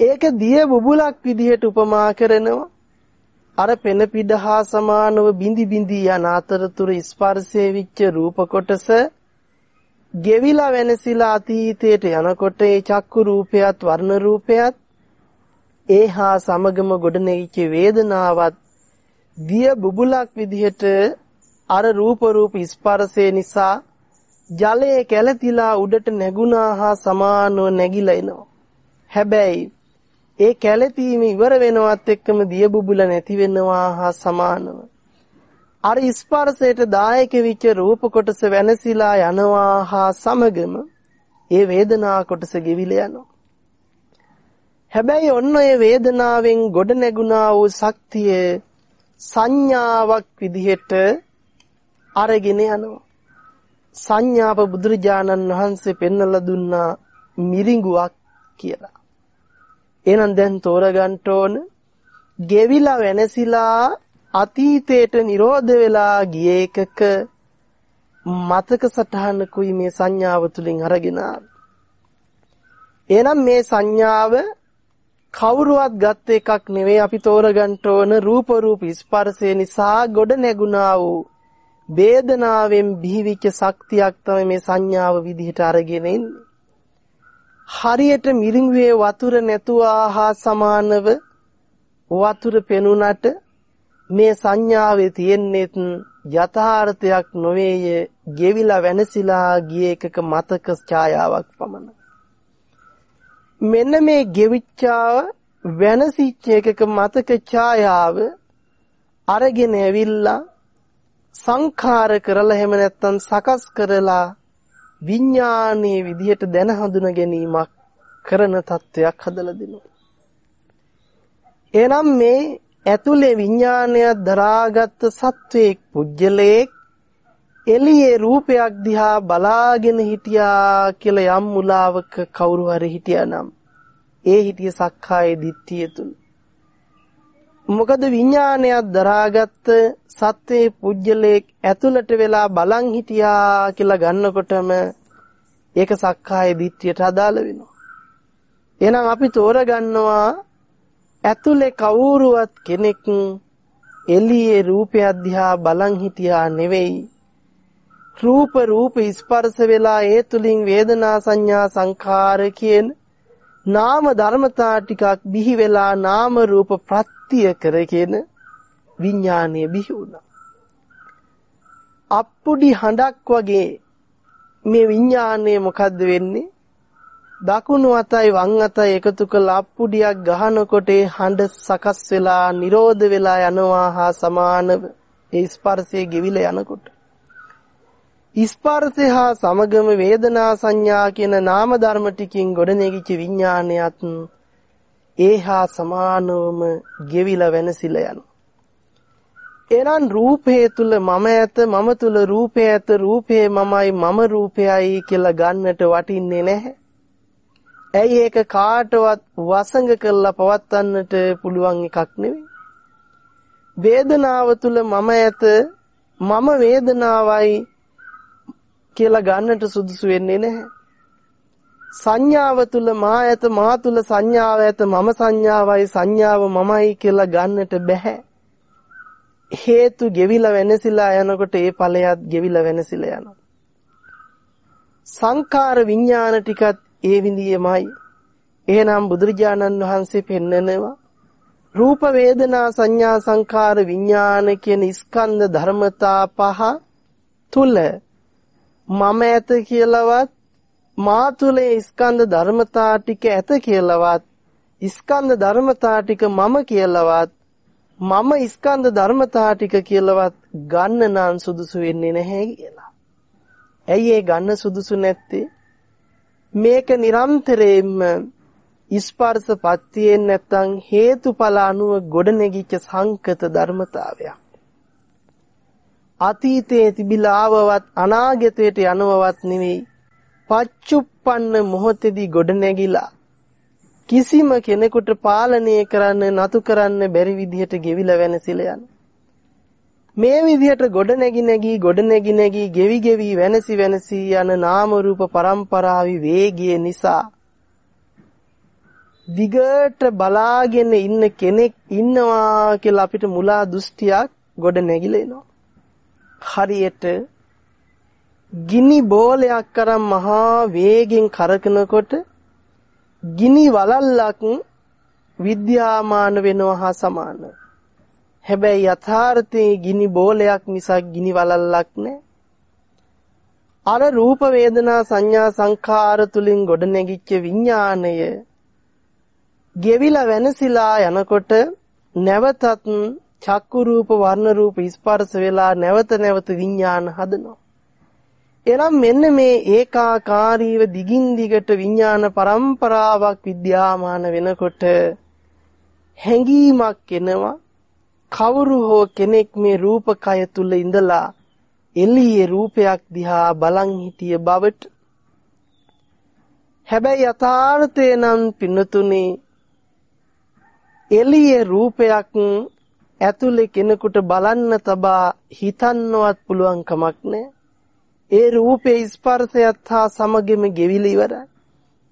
ඒක දිය බුබුලක් විදිහට උපමා කරනවා. අර පෙන පිඩ හා සමානව බිඳි බිඳි යන අතරතුර ස්පර්ශයේ විච්ච රූප කොටස ගෙවිලා වෙනසිලා අතීතයට යනකොට ඒ චක්කු රූපයත් වර්ණ රූපයත් ඒ හා සමගම ගොඩනැගිච්ච වේදනාවත් දිය බුබුලක් විදිහට අර රූප රූප ස්පර්ශය නිසා ජලයේ කැළතිලා උඩට නැගුණා හා සමානව නැగిලා එනවා. හැබැයි ඒ කැළතීම ඉවර වෙනවත් එක්කම දිය බුබුල නැති වෙනවා හා සමානව. අර ස්පර්ශයට දායක වෙච්ච රූප කොටස වෙනසිලා යනවා හා සමගම ඒ වේදනා කොටස ගෙවිල යනවා. හැබැයි ඔන්න ඔය වේදනාවෙන් ගොඩ නැගුණා වූ ශක්තිය සංඥාවක් විදිහට අරගෙන යනවා. සංඥාව බුදුරජාණන් වහන්සේ පෙන්වලා දුන්නා මිරිඟුවක් කියලා. එහෙනම් දැන් තෝරගන්න ඕන. ගෙවිලා වෙනසිලා අතීතයට නිරෝධ වෙලා ගිය එකක මතක සටහනකුයි මේ සංඥාව තුලින් අරගෙන එහෙනම් මේ සංඥාව කවුරුවත් ගත්ත එකක් නෙවෙයි අපි තෝරගන්න ඕන. රූප රූප ස්පර්ශය නිසා ගොඩ නැගුණා වූ වේදනාවෙන් බිහිවිච්ච ශක්තියක් තමයි මේ සංඥාව විදිහට අරගෙන ඉන්නේ. හරියට මිරිඟුවේ වතුර නැතුවා හා සමානව වතුර පෙනුනට මේ සංඥාවේ තියෙන්නේත් යථාර්ථයක් නොවේය ගෙවිලා වෙනසිලා ගිය එකක මතක ඡායාවක් පමණයි. මෙන්න මේ ගෙවිච්චාව වෙනසිච්ච එකක මතක ඡායාව අරගෙන ඇවිල්ලා සංඛාර කරලා එහෙම නැත්නම් සකස් කරලා විඥානයේ විදිහට දැන හඳුන ගැනීමක් කරන තත්වයක් හදලා දෙනවා. එනම් මේ ඇතුලේ විඥානය දරාගත් සත්වයක් පුජ්‍යලයක් එළියේ රූපයක් දිහා බලාගෙන හිටියා කියලා යම් මුලාවක කවුරු හරි හිටියානම් ඒ හිටිය සක්කාය දිට්ඨිය තුල මොකද විඥානයක් දරාගත්ත සත්වේ පුජ්‍යලයක් ඇතුළට වෙලා බලන් හිටියා කියලා ගන්නකොටම ඒක සක්කාය දිට්ඨියට අදාළ වෙනවා. එහෙනම් අපි තෝරගන්නවා ඇතුලේ කවුරුවත් කෙනෙක් එළියේ රූපය දිහා බලන් හිටියා නෙවෙයි. රූප රූප ස්පර්ශ වෙලා ඒ තුලින් වේදනා සංඥා සංඛාර කියන නාම ධර්මතා ටිකක් බිහි වෙලා නාම රූප ප්‍රත්‍ය කරගෙන විඥානය බිහි වුණා. අප්පුඩි හඬක් වගේ මේ විඥානය මොකද්ද වෙන්නේ? දකුණු අතයි වම් අතයි එකතු කළ අප්පුඩියක් ගහනකොට ඒ හඬ සකස් වෙලා නිරෝධ වෙලා යනවා හා සමානව ඒ ස්පර්ශයේ ගෙවිලා යනකොට ස්පර්ශය හා සමගම වේදනා සංඥා කියන නාම ධර්ම ටිකින් ගොඩනැගිච්ච විඥානයත් ඒහා සමානවම ගෙවිලා වෙනසිලා යනවා. එනන් රූපේ තුල මම ඇත මම තුල රූපේ ඇත රූපේ මමයි මම රූපයයි කියලා ගන්නට වටින්නේ නැහැ. ඇයි ඒක කාටවත් වසඟ කරලා පවත්වන්නට පුළුවන් එකක් නෙවෙයි. වේදනාව තුල මම ඇත මම වේදනාවයි කියලා ගන්නට සුදුසු වෙන්නේ නැහැ. සංඥාව තුල මා ඇත මා තුල සංඥාව ඇත මම සංඥාවයි සංඥාව මමයි කියලා ගන්නට බෑ. හේතු ගෙවිලා වෙනසිලා යනකොට ඒ ඵලයත් ගෙවිලා වෙනසිලා යනවා. සංඛාර විඥාන ටිකත් ඒ විදියමයි. එහෙනම් බුදුරජාණන් වහන්සේ පෙන්නනවා රූප වේදනා සංඥා සංඛාර විඥාන කියන ස්කන්ධ ධර්මතා පහ තුල මම ඇත කියලාවත් මා තුලේ ස්කන්ධ ධර්මතා ටික ඇත කියලාවත් ස්කන්ධ ධර්මතා ටික මම කියලාවත් මම ස්කන්ධ ධර්මතා ටික කියලාවත් ගන්න නම් සුදුසු වෙන්නේ නැහැ කියලා. ඇයි ඒ ගන්න සුදුසු නැත්තේ? මේක නිරන්තරයෙන්ම ස්පර්ශපත්තියෙන් නැත්තම් හේතුඵල අනුව ගොඩනැගිච්ච සංකත ධර්මතාවයක්. අතීතයේ තිබිලා ආවවත් අනාගතයට යනවවත් නෙවෙයි. පච්චුප්පන්න මොහොතේදී ගොඩනැගිලා කිසිම කෙනෙකුට පාලනය කරන්න නතු කරන්න බැරි විදිහට ගෙවිලා වෙනසිලා යන. මේ විදිහට ගොඩ නැගි නැගි ගොඩ නැගි නැගි ගෙවි ගෙවි වෙනසි වෙනසි යන නාම රූප පරම්පරාවේ වේගය නිසා දිගට බලාගෙන ඉන්න කෙනෙක් ඉන්නවා කියලා අපිට මුලා දෘෂ්ටියක් ගොඩ නැගිලා එනවා. හරියට ගිනි බෝලයක් කරන් මහා වේගෙන් කරකනකොට ගිනි වලල්ලක් විද්‍යාමාන වෙනවා හා සමානයි. හැබැයි යථාර්ථයේ ගිනි බෝලයක් මිසක් ගිනි වලල්ලක් නෑ. අර රූප වේදනා සංඥා සංඛාර තුලින් ගොඩනැගිච්ච විඥාණය ගෙවිලා වෙනසිලා යනකොට නැවතත් චක්කු රූප වර්ණ රූප ස්පර්ශ වෙලා නැවත නැවත විඥාන හදනවා. එනම් මෙන්න මේ ඒකාකාරීව දිගින් දිගට විඥාන પરම්පරාවක් විද්‍යාමාන වෙනකොට හැඟීමක් එනවා. කවුරු හෝ කෙනෙක් මේ රූපකය තුල ඉඳලා එළියේ රූපයක් දිහා බලන් හිටිය බවට හැබැයි යථාර්ථය නම් පින්නතුනේ එළියේ රූපයක් ඇතුලේ කෙනෙකුට බලන්න තබා හිතන්නවත් පුළුවන් කමක් නැහැ. ඒ රූපේ ස්පර්ශයත් හා සමගෙම ගෙවිලා ඉවරයි.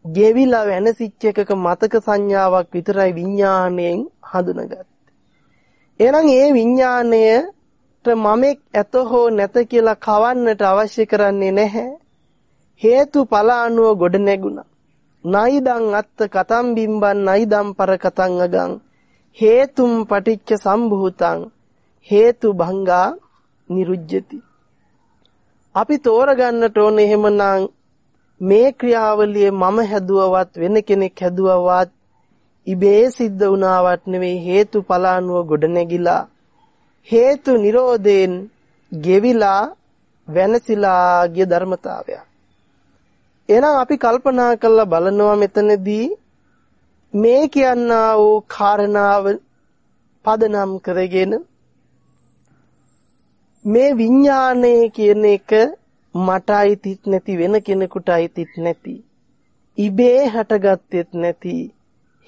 ගෙවිලා වෙනසිච්ච එකක මතක සංඥාවක් විතරයි විඥාණයෙන් හඳුනගත්තේ. එහෙනම් ඒ විඥාණයට මමෙක් ඇත හෝ නැත කියලා කවන්නට අවශ්‍ය කරන්නේ නැහැ. හේතු ඵල අනුව ගොඩ නැගුණා. නයිදං අත්ත කතම් බිම්බන් නයිදම් පර කතං අගං හේතුම් පටිච්ච සම්භූතං හේතු භංගා නිරුජ්ජති අපි තෝරගන්නට ඕනේ එහෙමනම් මේ ක්‍රියාවලිය මම හැදුවවත් වෙන කෙනෙක් හැදුවවත් ඉබේ සිද්ධ වුණාවත් නෙවෙයි හේතු පලානුව ගොඩනැගිලා හේතු නිරෝධයෙන් ගෙවිලා වෙනසිලා ගිය ධර්මතාවයක්. එහෙනම් අපි කල්පනා කරලා බලනවා මෙතනදී මේ කියන්නා වූ කාරණාව පදනම් කරගෙන මේ විඥානය කියන එක මට අයිතිත් නැති වෙන කෙනෙකුට අයිතිත් නැති ඉබේ හටගත්තෙත් නැති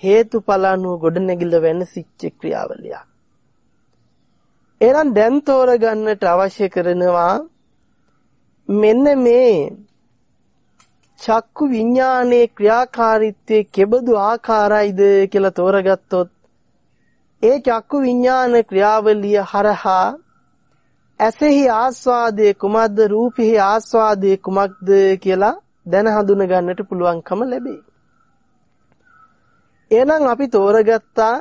හේතුඵල අනුව ගොඩනැගිල්ල වෙනසිච්ච ක්‍රියාවලියක්. එහෙනම් දැන් තෝරගන්නට අවශ්‍ය කරනවා මෙන්න මේ චක්කු විඥානයේ ක්‍රියාකාරීත්වයේ කෙබඳු ආකාරයිද කියලා තෝරගත්තොත් ඒ චක්කු විඥාන ක්‍රියාවලිය හරහා ඇසෙහි ආස්වාදයේ කුමක්ද රූපෙහි ආස්වාදයේ කුමක්ද කියලා දැන හඳුන ගන්නට පුළුවන්කම ලැබේ. එහෙනම් අපි තෝරගත්තා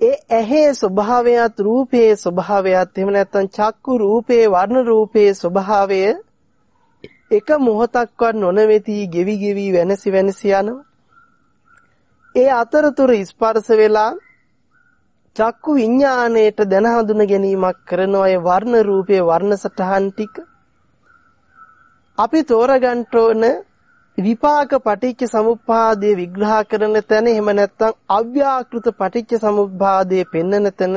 ඒ ඇහි ස්වභාවයත් රූපේ ස්වභාවයත් එහෙම නැත්නම් චක්කු රූපේ වර්ණ රූපේ ස්වභාවය එක මොහොතක්වත් නොනවෙති ගෙවි ගෙවි වෙනසි වෙනසි යනවා. ඒ අතරතුර ස්පර්ශ වෙලා චක්කු විඥාණයට දැන හඳුන ගැනීමක් කරන අය වර්ණ රූපයේ වර්ණ සටහන් ටික අපි තෝරගන්න ඕන විපාක පටිච්ච සමුප්පාදයේ විග්‍රහ කරන තැන එහෙම නැත්නම් අව්‍යාකෘත පටිච්ච සමුප්පාදයේ පෙන්වන තැන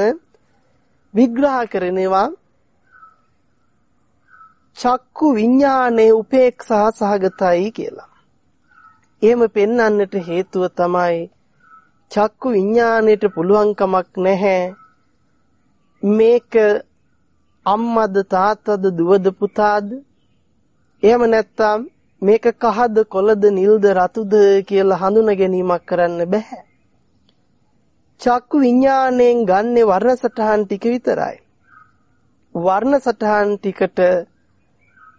විග්‍රහ කරනවා චක්කු විඥානයේ උපේක්ෂා සහගතයි කියලා. එහෙම පෙන්වන්නට හේතුව තමයි චක්කු විඥාණයට පුළුවන් කමක් නැහැ. මේක අම්මද තාත්තද දුවද පුතාද? එහෙම නැත්නම් මේක කහද කොළද නිල්ද රතුද කියලා හඳුන ගැනීමක් කරන්න බෑ. චක්කු විඥාණයෙන් ගන්නෙ වර්ණ සටහන් ටික විතරයි. වර්ණ සටහන් ටිකට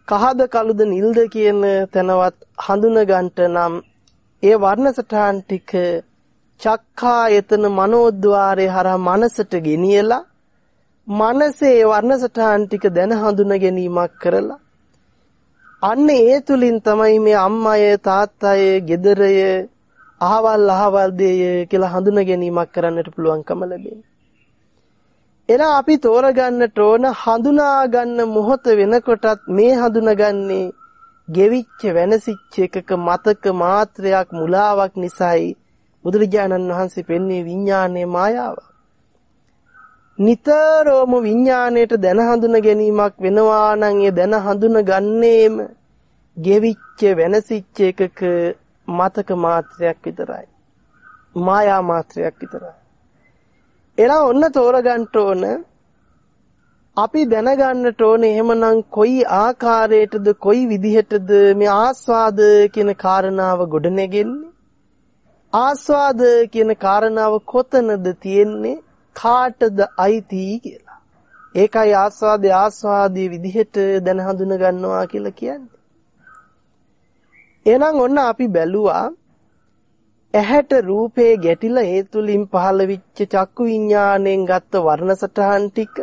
කහද කළුද නිල්ද කියන තැනවත් හඳුන ගන්නට නම් ඒ වර්ණ සටහන් ටික චක්ඛායතන මනෝද්වාරය හරහා මනසට ගෙනියලා මනසේ වර්ණ සටහන් ටික දැන හඳුන ගැනීමක් කරලා අන්න ඒ තුලින් තමයි මේ අම්මය තාත්තය ගෙදරය අහවල් අහවල් දෙය කියලා හඳුන ගැනීමක් කරන්නට පුළුවන්කම ලැබෙන්නේ. එලා අපි තෝරගන්නට ඕන හඳුනා ගන්න මොහොත වෙනකොටත් මේ හඳුනගන්නේ ගෙවිච්ච වෙනසිච්ච එකක මතක මාත්‍රයක් මුලාවක් නිසායි බුදුරජාණන් වහන්සේ පෙන්වන්නේ විඥානයේ මායාව. නිතරම විඥාණයට දැන හඳුන ගැනීමක් වෙනවා නම් ඒ දැන හඳුන ගන්නේම ගෙවිච්ච වෙනසිච්ච එකක මතක මාත්‍රයක් විතරයි. මායා මාත්‍රයක් විතරයි. එලා ඔන්න තෝරගන්න ඕන අපි දැනගන්නට ඕනේ එහෙමනම් කොයි ආකාරයටද කොයි විදිහටද මේ ආස්වාද කියන කාරණාව ගොඩනැගෙන්නේ ආස්වාද කියන කාරණාව කොතනද තියෙන්නේ? කාටද අයිති කියලා. ඒකයි ආස්වාදේ ආස්වාදී විදිහට දැන හඳුන ගන්නවා කියලා කියන්නේ. එහෙනම් ඔන්න අපි බැලුවා ඇහැට රූපේ ගැටිලා ඒ තුලින් පහළ වෙච්ච චක්කු විඥාණයෙන් ගත්ත වර්ණ සටහන් ටික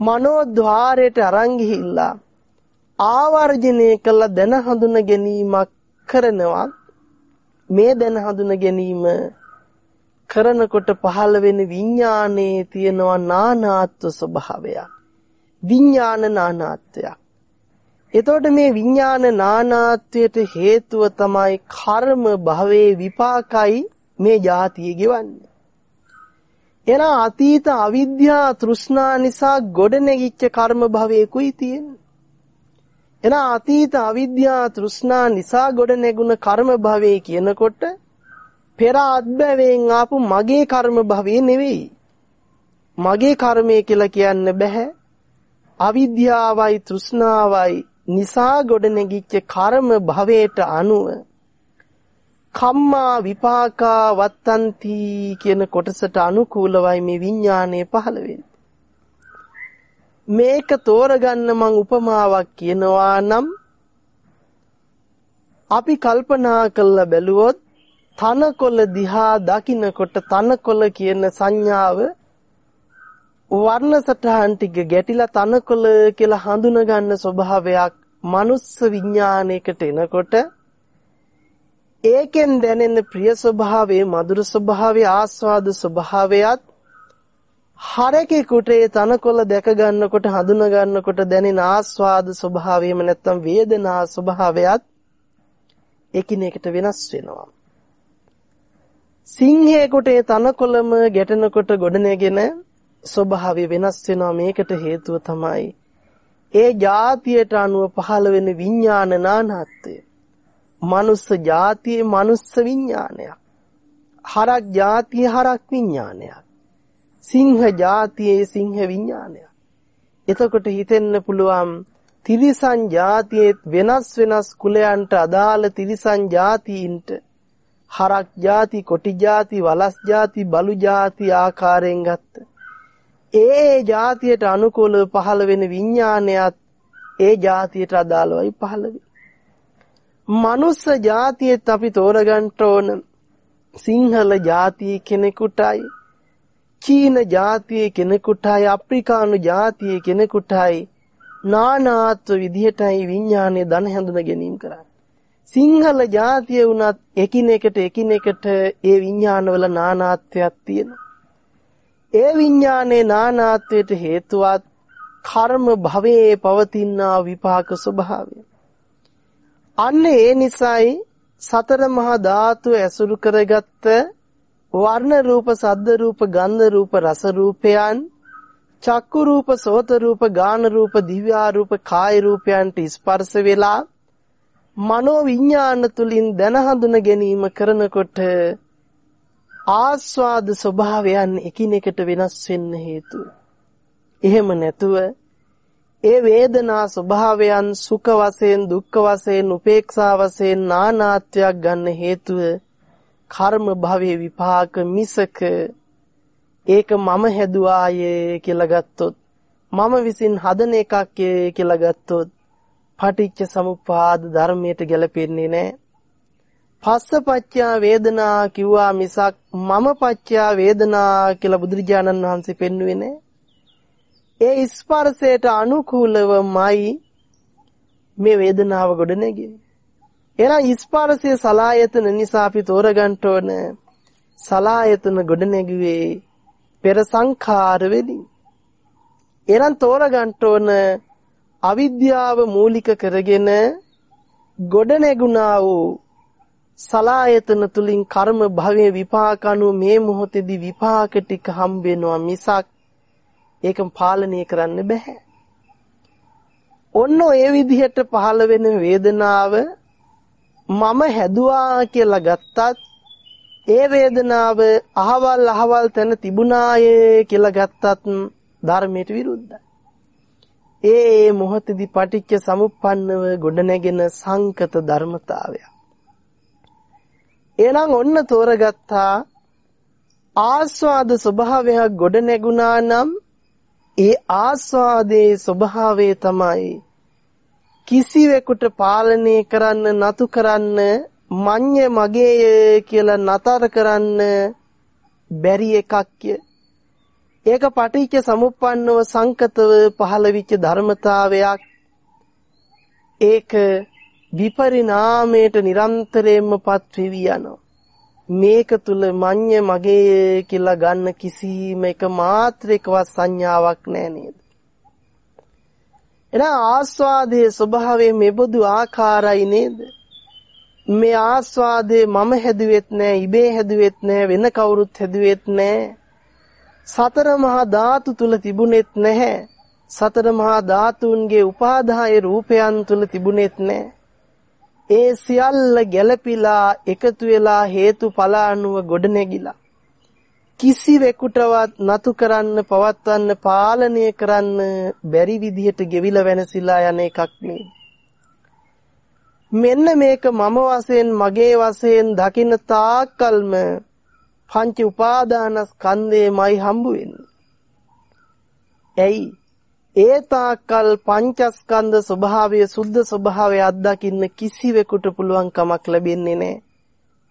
මනෝද්වාරයට අරන් ගිහිල්ලා ආවර්ජනය කළ දැන හඳුන ගැනීමක් කරනවා. මේ දැන හඳුන ගැනීම කරනකොට පහළ වෙන විඥානයේ තියෙනවා නානාත්ව ස්වභාවයක් විඥාන නානාත්වයක් එතකොට මේ විඥාන නානාත්වයට හේතුව තමයි කර්ම භවයේ විපාකයි මේ જાතිය ගෙවන්නේ. එන අතීත අවිද්‍යා තෘෂ්ණා නිසා ගොඩනැගිච්ච කර්ම භවයකුයි තියෙන්නේ. එන අතීත අවිද්‍යා තෘෂ්ණා නිසා ගොඩනැගුණ කර්ම භවයේ කියනකොට පෙර අත්බැවයෙන් ආපු මගේ කර්ම භවයේ නෙවෙයි. මගේ කර්මය කියලා කියන්න බෑ. අවිද්‍යාවයි තෘෂ්ණාවයි නිසා ගොඩනැගිච්ච කර්ම භවයට අනුව කම්මා විපාකා වත්තන්ති කියන කොටසට අනුකූලවයි මේ විඥානය පහළ වෙන්නේ. මේක තෝරගන්න මං උපමාවක් කියනවා නම් අපි කල්පනා කරලා බැලුවොත් තනකොළ දිහා දකින්නකොට තනකොළ කියන සංඥාව වර්ණ සටහන් ටික ගැටිලා තනකොළ කියලා හඳුන ගන්න ස්වභාවයක් මනුස්ස විඥානයකට එනකොට ඒකෙන් දැනෙන ප්‍රිය ස්වභාවයේ මధుර ස්වභාවයේ ආස්වාද ස්වභාවයත් හරකෙකුට ඒ තනකොළ දැක ගන්නකොට හඳුනා ගන්නකොට දැනෙන ආස්වාද ස්වභාවයම නැත්තම් වේදනා ස්වභාවයත් එකිනෙකට වෙනස් වෙනවා. සිංහයෙකුට ඒ තනකොළම ගැටෙනකොට ගොඩනැගෙන ස්වභාවය වෙනස් වෙනවා මේකට හේතුව තමයි ඒ જાතියට අනුව පහළ වෙන විඥාන නානත්වය. මනුස්ස જાතියේ මනුස්ස විඥානයක්. හරක් જાතිය හරක් විඥානයක්. සිංහ જાතියේ සිංහ විඥානය. එතකොට හිතෙන්න පුළුවන් තිරිසන් જાතියේත් වෙනස් වෙනස් කුලයන්ට අදාළ තිරිසන් જાතීන්ට හරක් જાති, කොටි જાති, වලස් જાති, බලු જાති ආකාරයෙන් ගත්ත. ඒ જાතියට අනුකූලව පහළ වෙන විඥානයත් ඒ જાතියට අදාළවයි පහළ වෙන්නේ. මනුස්ස જાතියෙත් අපි තෝරගන්න ඕන සිංහල જાතිය කෙනෙකුටයි චීන ජාතියේ කෙනෙකුටයි අප්‍රිකානු ජාතියේ කෙනෙකුටයි නානාත්ව විදිහටයි විඥානයේ දන හැඳුන ගැනීම කරන්නේ. සිංහල ජාතිය වුණත් එකිනෙකට එකිනෙකට ඒ විඥානවල නානාත්වයක් තියෙනවා. ඒ විඥානයේ නානාත්වයට හේතුවත් කර්ම භවයේ පවතිනා විපාක ස්වභාවය. අන්න ඒ නිසයි සතර මහා ධාතු ඇසුරු කරගත්ත වර්ණ රූප, සද්ද රූප, ගන්ධ රූප, රස රූපයන් චක්කු රූප, සෝත රූප, ගාන රූප, දිව්‍යා රූප, කාය රූපයන්ට ස්පර්ශ වෙලා මනෝ විඥාන තුලින් දැන හඳුන ගැනීම කරනකොට ආස්වාද ස්වභාවයන් එකිනෙකට වෙනස් වෙන්න හේතුව. එහෙම නැතුව ඒ වේදනා ස්වභාවයන් සුඛ වශයෙන් දුක්ඛ වශයෙන් උපේක්ෂා වශයෙන් නානාත්වයක් ගන්න හේතුව කර්ම භවයේ විපාක මිසක ඒක මම හැදුවායේ කියලා ගත්තොත් මම විසින් හදන එකක් කියලා ගත්තොත් පටිච්ච සමුප්පාද ධර්මයට ගැලපෙන්නේ නැහැ පස්සපච්චා වේදනා කිව්වා මිසක් මම පච්චා වේදනා කියලා බුදුරජාණන් වහන්සේ පෙන්වුවේ නෑ. ඒ ස්පර්ශයට අනුකූලවමයි මේ වේදනාව ගොඩනැගෙන්නේ. එහෙනම් ස්පර්ශයේ සලායතන නිසා අපි තෝරගන්න ඕන සලායතන ගොඩනැගුවේ පෙර සංඛාර වෙලින්. එරන් තෝරගන්න ඕන අවිද්‍යාව මූලික කරගෙන ගොඩ නැගුණා වූ සලායතන තුලින් කර්ම භවයේ විපාක අනුව මේ මොහොතේදී විපාක ටික හම්බ වෙනවා මිසක් ඒක පාලනය කරන්න බෑ. ඔන්න ඒ විදිහට පහළ වෙන වේදනාව මම හැදුවා කියලා ගත්තත් ඒ වේදනාව අහවල් අහවල් තැන තිබුණායේ කියලා ගත්තත් ධර්මයට විරුද්ධයි. ඒ මොහොතේදී පටිච්ච සමුප්පන්නව ගොඩනැගෙන සංකත ධර්මතාවයක්. එහෙනම් ඔන්න තෝරගත්තා ආස්වාද ස්වභාවයක් ගොඩ නැගුණා නම් ඒ ආස්වාදයේ ස්වභාවය තමයි කිසිවෙකුට පාලනය කරන්න නතු කරන්න මඤ්ඤ මගේය කියලා නතර කරන්න බැරි එකක්ය. ඒක පටිච්ච සමුප්පන්නව සංකතව පහළ වෙච්ච ධර්මතාවයක්. ඒක විපරිණාමයට නිරන්තරයෙන්ම පත්වෙවි යනවා. මේක තුල මඤ්ඤ මගේ කියලා ගන්න කිසිම එක මාත්‍රිකවත් සංඥාවක් නැහැ නේද? එන ආස්වාදයේ ස්වභාවය මෙබඳු ආකාරයි නේද? මේ ආස්වාදේ මම හැදුවෙත් නෑ ඉබේ හැදුවෙත් නෑ වෙන කවුරුත් හැදුවෙත් නෑ. සතර මහා ධාතු තුල තිබුණෙත් නැහැ. සතර මහා ධාතුන්ගේ උපාදාය රූපයන් තුල තිබුණෙත් නැහැ ඒ සියල්ල ගැළපිලා එකතු වෙලා හේතුඵල අනුව ගොඩනැගිලා. කිසිවෙකුටවත් නතු කරන්න පවත්වන්න පාලනය කරන්න බැරි විදිහට ගෙවිලා වෙනසිලා යන එකක් නේ මෙන්න මේක මම වශයෙන් මගේ වශයෙන් දකින්න තාක්කල්ම පංච උපාදානස්කන්ධේමයි හම්බ වෙන්නේ. ඇයි? ඒ තාක්කල් පංචස්කන්ධ ස්වභාවය සුද්ධ ස්වභාවය අත්දකින්න කිසිවෙකුට පුළුවන් කමක් ලැබෙන්නේ නැහැ.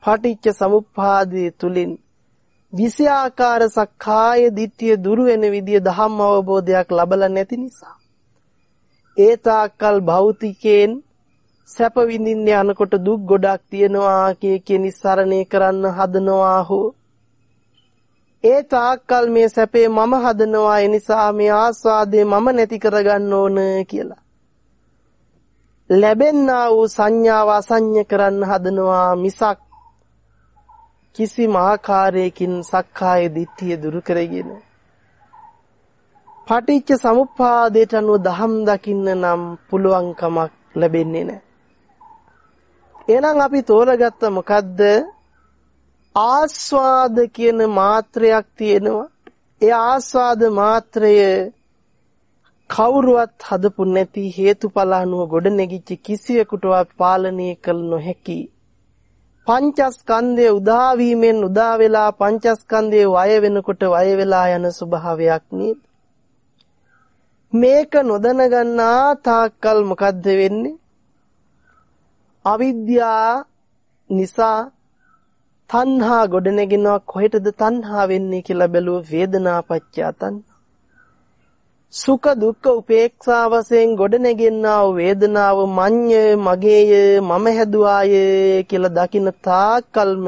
පටිච්ච සමුප්පාදයේ තුලින් විෂයාකාර සක්කාය දිට්ඨිය දුරු වෙන විදිය ධම්ම අවබෝධයක් ලබලා නැති නිසා. ඒ තාක්කල් භෞතිකයෙන් සැප විඳින්න යනකොට දුක් ගොඩක් තියනවා කිය කිය නිස්සරණය කරන්න හදනවා හෝ ඒ තාක්කල් මේ සැපේ මම හදනවා ඒ නිසා මේ ආස්වාදේ මම නැති කරගන්න ඕන කියලා. ලැබෙන්නා වූ සංඥාව අසඤ්ඤ කරන්න හදනවා මිසක් කිසිම ආකාරයකින් සක්කාය දිට්ඨිය දුරු කරගෙන පටිච්ච සමුප්පාදයට අනුව දහම් දකින්න නම් පුළුවන් කමක් ලැබෙන්නේ නැහැ. එහෙනම් අපි තෝරගත්ත මොකද්ද? ආස්වාද කියන මාත්‍රයක් තියෙනවා. ඒ ආස්වාද මාත්‍රය කවුරුවත් හදපු නැති හේතුඵල අනුව ගොඩනැගිච්ච කිසියෙකුටවත් පාලනය කළ නොහැකි පංචස්කන්ධය උදා වීමෙන් උදා වෙලා පංචස්කන්ධයේ වය වෙනකොට වය වෙලා යන ස්වභාවයක් නේද මේක නොදැනගන්නා තාක්කල් මොකද්ද වෙන්නේ අවිද්‍යා නිසා තණ්හා ගොඩනගෙනවා කොහෙටද තණ්හා වෙන්නේ කියලා බැලුව වේදනාපච්චය තණ්හා. සුඛ දුක්ඛ උපේක්ෂා වශයෙන් ගොඩනගෙනා වූ වේදනාව මඤ්ඤ මගේය මම හැදුවාය කියලා දකින්න තාක්කල්ම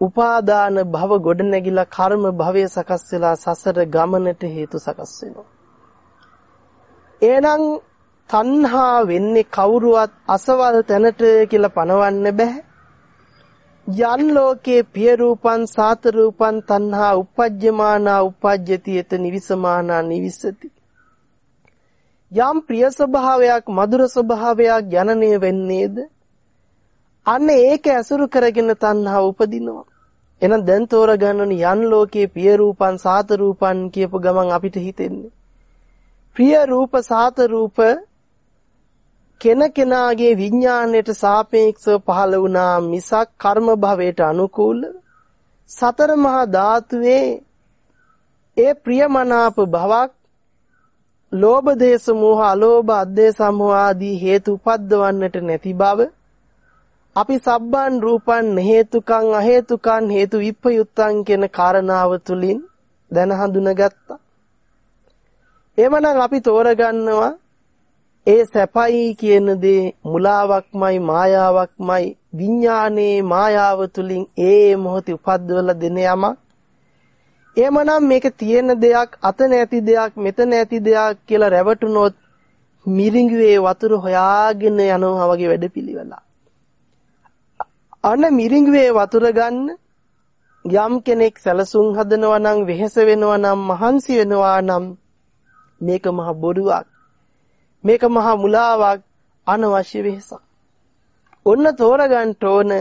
උපාදාන භව ගොඩනැගිලා කර්ම භවය සකස් වෙලා සසර ගමනට හේතු සකස් වෙනවා. එහෙනම් තණ්හා වෙන්නේ කවුරුවත් අසවල් තැනට කියලා පනවන්න බෑ. යන් ලෝකේ පිය රූපං සාත රූපං තණ්හා uppajjamana uppajjati එත නිවිසමානා නිවිසති. යම් ප්‍රිය ස්වභාවයක් මధుර ස්වභාවයක් ජනනය වෙන්නේද? අන්න ඒක ඇසුරු කරගෙන තණ්හා උපදිනවා. එහෙනම් දැන් තෝරගන්න ඕනි යන් ලෝකේ පිය රූපං සාත රූපං කියපු ගමන් අපිට හිතෙන්නේ. ප්‍රිය රූප සාත රූප කෙනකෙනාගේ විඥාණයට සාපේක්ෂව පහළ වුණා මිසක් කර්ම භවයට අනුකූල සතර මහා ධාතුවේ ඒ ප්‍රියමනාප භවක් ලෝභ දේශ මොහ අලෝභ අධේශ මොහ ආදී හේතු උපද්දවන්නට නැති බව අපි සබ්බන් රූපන් හේතුකං අහේතුකං හේතු විප්පයුත්තං කියන කාරණාව තුලින් දැන හඳුනගත්තා. එවනම් අපි තෝරගන්නවා ඒ සැපයි කියන දේ මුලාවක්මයි මායාවක්මයි විඥානයේ මායාව තුලින් ඒ මොහොතේ උපද්දවල දෙන යමක් එහෙමනම් මේක තියෙන දෙයක් අත නැති දෙයක් මෙතන ඇති දෙයක් කියලා රැවටුනොත් මිරිඟුවේ වතුර හොයාගෙන යනවා වගේ වැඩපිළිවෙලක්. අන්න මිරිඟුවේ වතුර ගන්න යම් කෙනෙක් සැලසුම් හදනවා නම් වෙහෙස වෙනවා නම් මහන්සි වෙනවා නම් මේක මහ බොරුවක්. මේක මහ මුලාවක් අනවශ්‍ය වෙහසක්. ඔන්න තෝරගන්න ඕන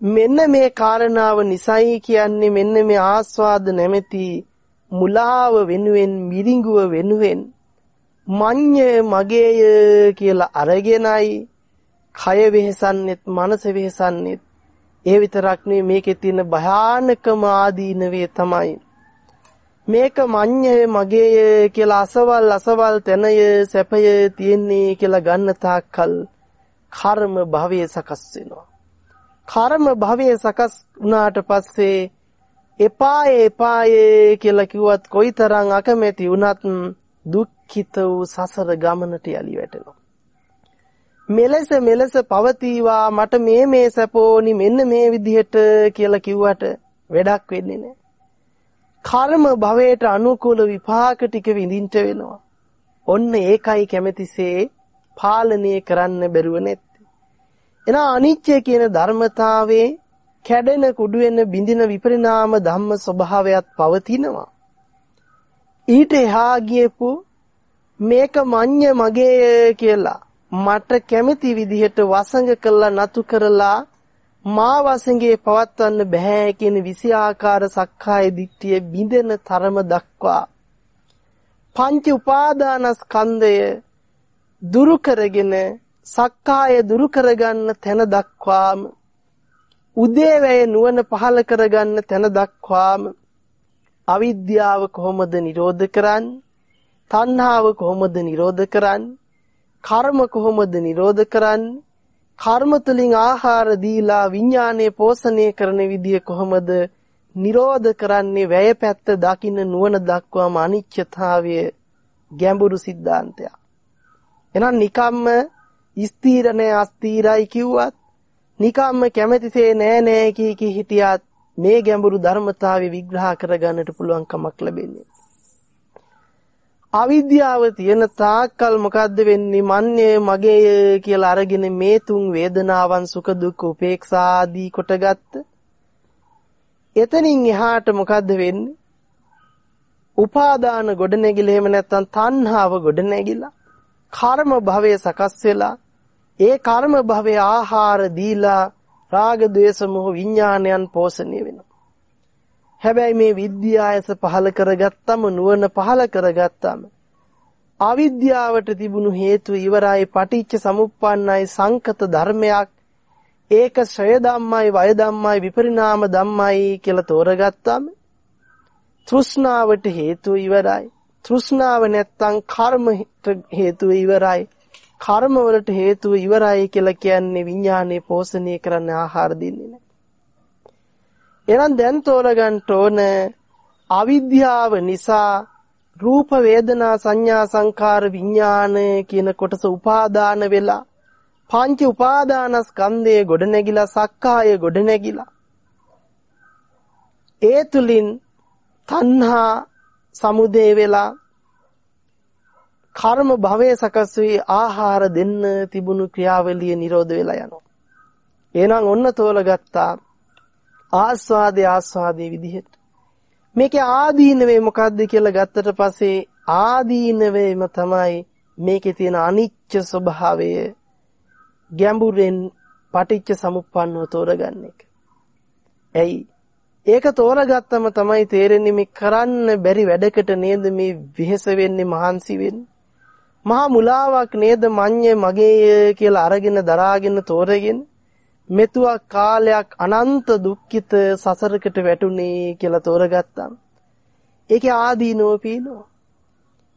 මෙන්න මේ කාරණාව නිසයි කියන්නේ මෙන්න මේ ආස්වාද නැමැති මුලාව වෙනුවෙන් මිරිඟුව වෙනුවෙන් මඤ්ඤ මගේය කියලා අරගෙනයි කය වෙහසන්නෙත් මනස වෙහසන්නෙත් ඒ විතරක් නෙවෙයි මේකේ තියෙන භයානකම ආදීනවේ තමයි මේක මඤ්ඤය මගේය කියලා අසවල් අසවල් තැනය සැපය තියෙන්නේ කියලා ගන්න තාක්කල් කර්ම භවයේ සකස් වෙනවා. කර්ම භවයේ සකස් වුණාට පස්සේ එපායේ එපායේ කියලා කිව්වත් කොයිතරම් අකමැති වුණත් දුක්ඛිත වූ සසර ගමනට යලි වැටෙනවා. මෙලෙස මෙලෙස පවතිවා මට මේ මේ සැපෝනි මෙන්න මේ විදිහට කියලා කිව්වට වැඩක් වෙන්නේ නැහැ. කර්ම භවයට අනුකූල විපාක ටික විඳින්න වෙනවා. ඔන්න ඒකයි කැමැතිසේ පාලනය කරන්න බැරුව නැත්තේ. එනා අනිත්‍ය කියන ධර්මතාවයේ කැඩෙන කුඩු වෙන බිඳින විපරිණාම ධම්ම ස්වභාවයත් පවතිනවා. ඊට එහා ගියපු මේක මඤ්ඤ මගේ කියලා මට කැමති විදිහට වසඟ කළා නතු කරලා මා වසඟේ පවත්වන්න බෑ කියන විසි ආකාර සක්කාය දිට්ඨිය බිඳෙන තරම දක්වා පංච උපාදානස්කන්ධය දුරු කරගෙන සක්කාය දුරු කරගන්න තැන දක්වාම උදේවැය නුවණ පහල කරගන්න තැන දක්වාම අවිද්‍යාව කොහොමද නිරෝධ කරන්නේ? තණ්හාව කොහොමද නිරෝධ කරන්නේ? කර්ම කොහොමද නිරෝධ කරන්නේ? කර්ම තුලින් ආහාර දීලා විඥානය පෝෂණය කරන විදිය කොහොමද? නිරෝධ කරන්නේ වැය පැත්ත දකින්න නුවණ දක්වාම අනිච්චතාවය ගැඹුරු સિદ્ધාන්තයක් එහෙනම් නිකම්ම ස්ථීරණේ අස්ථීරයි කිව්වත් නිකම්ම කැමැතිසේ නෑ නෑ කී කී හිටියත් මේ ගැඹුරු ධර්මතාවය විග්‍රහ කරගන්නට පුළුවන් කමක් ලැබෙන්නේ අවිද්‍යාව තියෙන තාක්කල් මොකද්ද වෙන්නේ? මන්නේ මගේ කියලා අරගෙන මේ තුන් වේදනාවන් සුඛ දුක්ඛ උපේක්ෂා ආදී කොටගත්ත. එතනින් එහාට මොකද්ද වෙන්නේ? උපාදාන ගොඩනැගිලා එහෙම නැත්නම් තණ්හාව ගොඩනැගිලා කර්ම භවයේ සකස් වෙලා ඒ කර්ම භවයේ ආහාර දීලා රාග ద్వේෂ මොහ විඥානයන් පෝෂණය වෙනවා. හැබැයි මේ විද්‍යායස පහල කරගත්තම නුවණ පහල කරගත්තම අවිද්‍යාවට තිබුණු හේතු ඉවරයි පටිච්ච සමුප්පන්නයි සංකත ධර්මයක්. ඒක ශ්‍රය ධම්මයි වය ධම්මයි විපරිණාම ධම්මයි කියලා තෝරගත්තම තෘෂ්ණාවට හේතු ඉවරයි. තෘෂ්ණාව නැත්තම් කර්ම හේතුව ඉවරයි. කර්ම වලට හේතුව ඉවරයි කියලා කියන්නේ විඥානයේ පෝෂණය කරන්න ආහාර දෙන්නේ නැහැ. එහෙනම් දැන් තෝරගන්න ඕන අවිද්‍යාව නිසා රූප වේදනා සංඥා සංකාර විඥාන කියන කොටස උපාදාන වෙලා පංච උපාදානස්කන්ධයේ ගොඩ නැගිලා සක්කාය ගොඩ නැගිලා ඒ තුලින් තණ්හා සමුදේ වෙලා කර්ම භවයේ සකස් වී ආහාර දෙන්න තිබුණු ක්‍රියාවලිය නිරෝධ වෙලා යනවා. එහෙනම් ඔන්න තෝලගත්තා ආස්වාදේ ආස්වාදේ විදිහට මේකේ ආදීනවේ මොකද්ද කියලා ගත්තට පස්සේ ආදීනවේම තමයි මේකේ තියෙන අනිච්ච ස්වභාවය ගැඹුරෙන් පටිච්ච සමුප්පන්නව තෝරගන්න එක. ඇයි? ඒක තෝරගත්තම තමයි තේරෙන්නේ මේ කරන්න බැරි වැඩකට නේද මේ විහෙස වෙන්නේ මහන්සි වෙන්නේ. මහා මුලාවක් නේද මඤ්ඤේ මගේ කියලා අරගෙන දරාගෙන තෝරගෙන මෙතුවක් කාලයක් අනන්ත දුක්ඛිත සසරකට වැටුනේ කියලා තෝරගත්තා. ඒකේ ආදීනෝ පේනවා.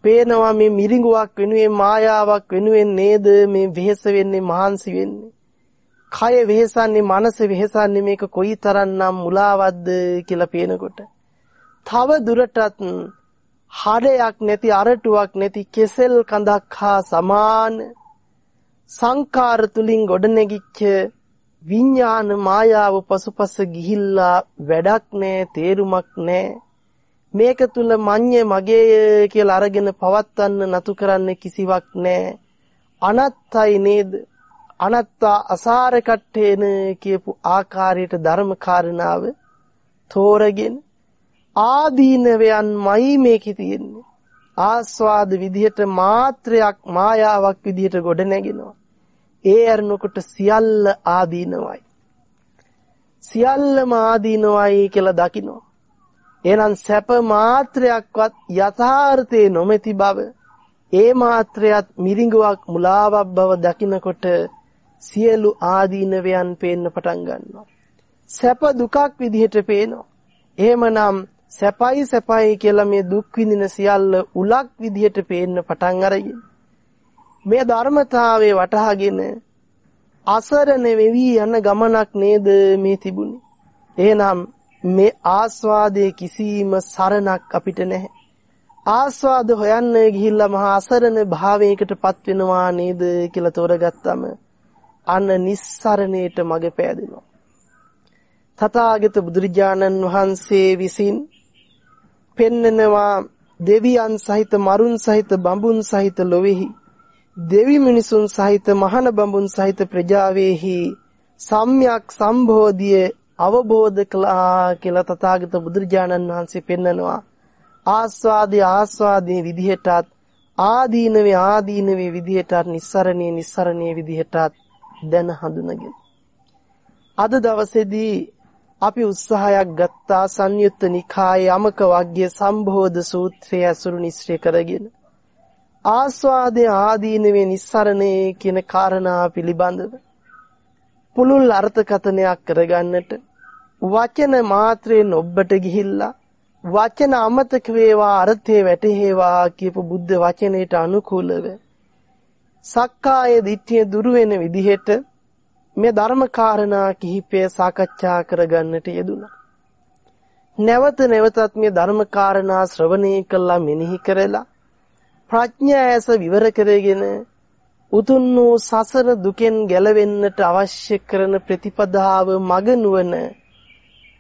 පේනවා මේ මිරිඟුවක් වෙනුවෙන් මායාවක් වෙනුවෙන් නේද මේ වෙහෙස වෙන්නේ මහන්සි වෙන්නේ. කය වෙහෙසන්නේ මනස වෙහෙසන්නේ මේක කොයිතරම්නම් මුලාවක්ද කියලා පේනකොට. තව දුරටත් හඩයක් නැති අරටුවක් නැති කෙසෙල් කඳක් හා සමාන සංකාර තුලින් ගොඩනැගිච්ච විඥාන මායාව පසුපස ගිහිල්ලා වැඩක් නෑ තේරුමක් නෑ මේක තුල මඤ්ඤේ මගේ කියලා අරගෙන පවත්වන්න නතු කරන්න කිසිවක් නැහැ. අනත්තයි නේද? අනත්තා අසාර කට්ටේන කියපු ආකාරයට ධර්ම කාරණාව තෝරගෙන ආදීනවයන්මයි මේකේ තියෙන්නේ. ආස්වාද විදිහට මාත්‍රයක් මායාවක් විදිහට ගොඩ නැගෙනවා. ඒ අරනකොට සියල්ල ආදීනවයි. සියල්ලම ආදීනවයි කියලා දකිනවා. එහෙනම් සැප මාත්‍රයක්වත් යථාර්ථේ නොමැති බව ඒ මාත්‍රයත් මිරිඟුවක් මුලාවක් බව දකිනකොට සියලු ආදීනවයන් පේන්න පටන් ගන්නවා. සැප දුකක් විදිහට පේනවා. එහෙමනම් සැපයි සැපයි කියලා මේ දුක් විඳින සියල්ල උලක් විදිහට පේන්න පටන් අරගෙන මේ ධර්මතාවයේ වටහාගෙන අසරණ වෙවි යන ගමනක් නේද මේ තිබුණේ. එහෙනම් මේ ආස්වාදයේ කිසිම සරණක් අපිට නැහැ. ආස්වාද හොයන්න ගිහිල්ලා මහා අසරණ භාවයකටපත් වෙනවා නේද කියලා තෝරගත්තම අන්න නිස්සරණයට මඟ පෑදෙනවා. තථාගත බුදුරජාණන් වහන්සේ විසින් පෙන්නනවා දෙවියන් සහිත මරුන් සහිත බඹුන් සහිත ලොවේහි දෙවි මිනිසුන් සහිත මහන බඹුන් සහිත ප්‍රජාවේහි සම්්‍යක් සම්බෝධිය අවබෝධ කළා කියලා තථාගත බුදුරජාණන් වහන්සේ පෙන්නනවා. ආස්වාදී ආස්වාදී විදිහටත් ආදීනවේ ආදීනවේ විදිහටත් නිස්සරණේ නිස්සරණේ විදිහටත් දැන හඳුනගෙන. අද දවසේදී අපි උත්සාහයක් ගත්තා සංයුත්ත නිකායේ යමක වග්ගයේ සම්බෝධ සූත්‍රය ඇසුරු නිශ්චය කරගෙන. ආස්වාදයේ ආදීනවේ නිස්සරණේ කියන කාරණා පිළිබඳව පුළුල් අර්ථකථනයක් කරගන්නට වචන මාත්‍රයෙන් ඔබට ගිහිල්ලා වචන අමතක වේවා අර්ථේ වැටහෙවා කියපු බුද්ධ වචනයට අනුකූලව සක්කාය දිට්ඨිය දුරු වෙන විදිහට මේ ධර්ම කාරණා කිහිපය සාකච්ඡා කරගන්නට යෙදුණා. නැවත නැවතත් මේ ධර්ම කාරණා ශ්‍රවණය කළා මෙනෙහි කරලා ප්‍රඥා ඇස විවර කරගෙන උතුම් වූ සසර දුකෙන් ගැලවෙන්නට අවශ්‍ය කරන ප්‍රතිපදාව මග නුවණ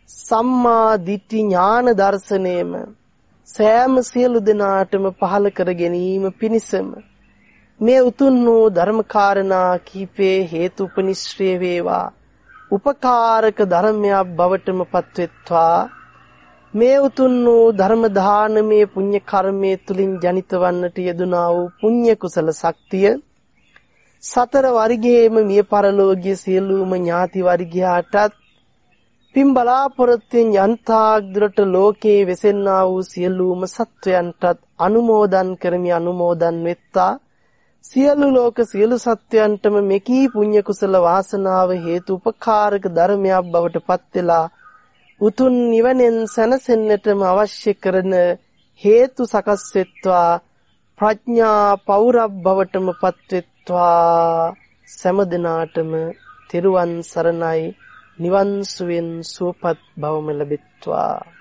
සම්මා දිට්ඨි ඥාන දර්ශනයම සෑම සියලු දෙනාටම පහල කර ගැනීම පිණිසම මේ උතුම් වූ ධර්මකාරණා කීපේ හේතු උපනිශ්‍රේ වේවා. උපකාරක ධර්මයක් බවටම පත්වෙත්වා. මේ උතුම් වූ ධර්ම දානමේ පුණ්‍ය කර්මයේ තුලින් ජනිත වන්නට යෙදුනා වූ පුණ්‍ය කුසල ශක්තිය සතර වර්ගයේම මිය පරලෝකීය සියලුම ඥාති වර්ගයාටත් පින් බලාපොරොත්තුෙන් යන්තාක් දුරට ලෝකේ වෙසෙන්නා වූ සියලුම සත්වයන්ටත් අනුමෝදන් කරමි අනුමෝදන් වෙත්තා. සියලු ලෝක සියලු සත්වයන්ටම මෙකී පුණ්‍ය කුසල වාසනාව හේතු උපකාරක ධර්මයක් බවට පත් වෙලා උතුම් නිවනෙන් සැනසෙන්නටම අවශ්‍ය කරන හේතු සකස් වෙත්වා ප්‍රඥා පෞරබ් බවටම පත් වෙත්වා. සෑම දිනාටම තෙරුවන් සරණයි. නිවන් සුවෙන් සුවපත් භවම ලැබෙත්වා.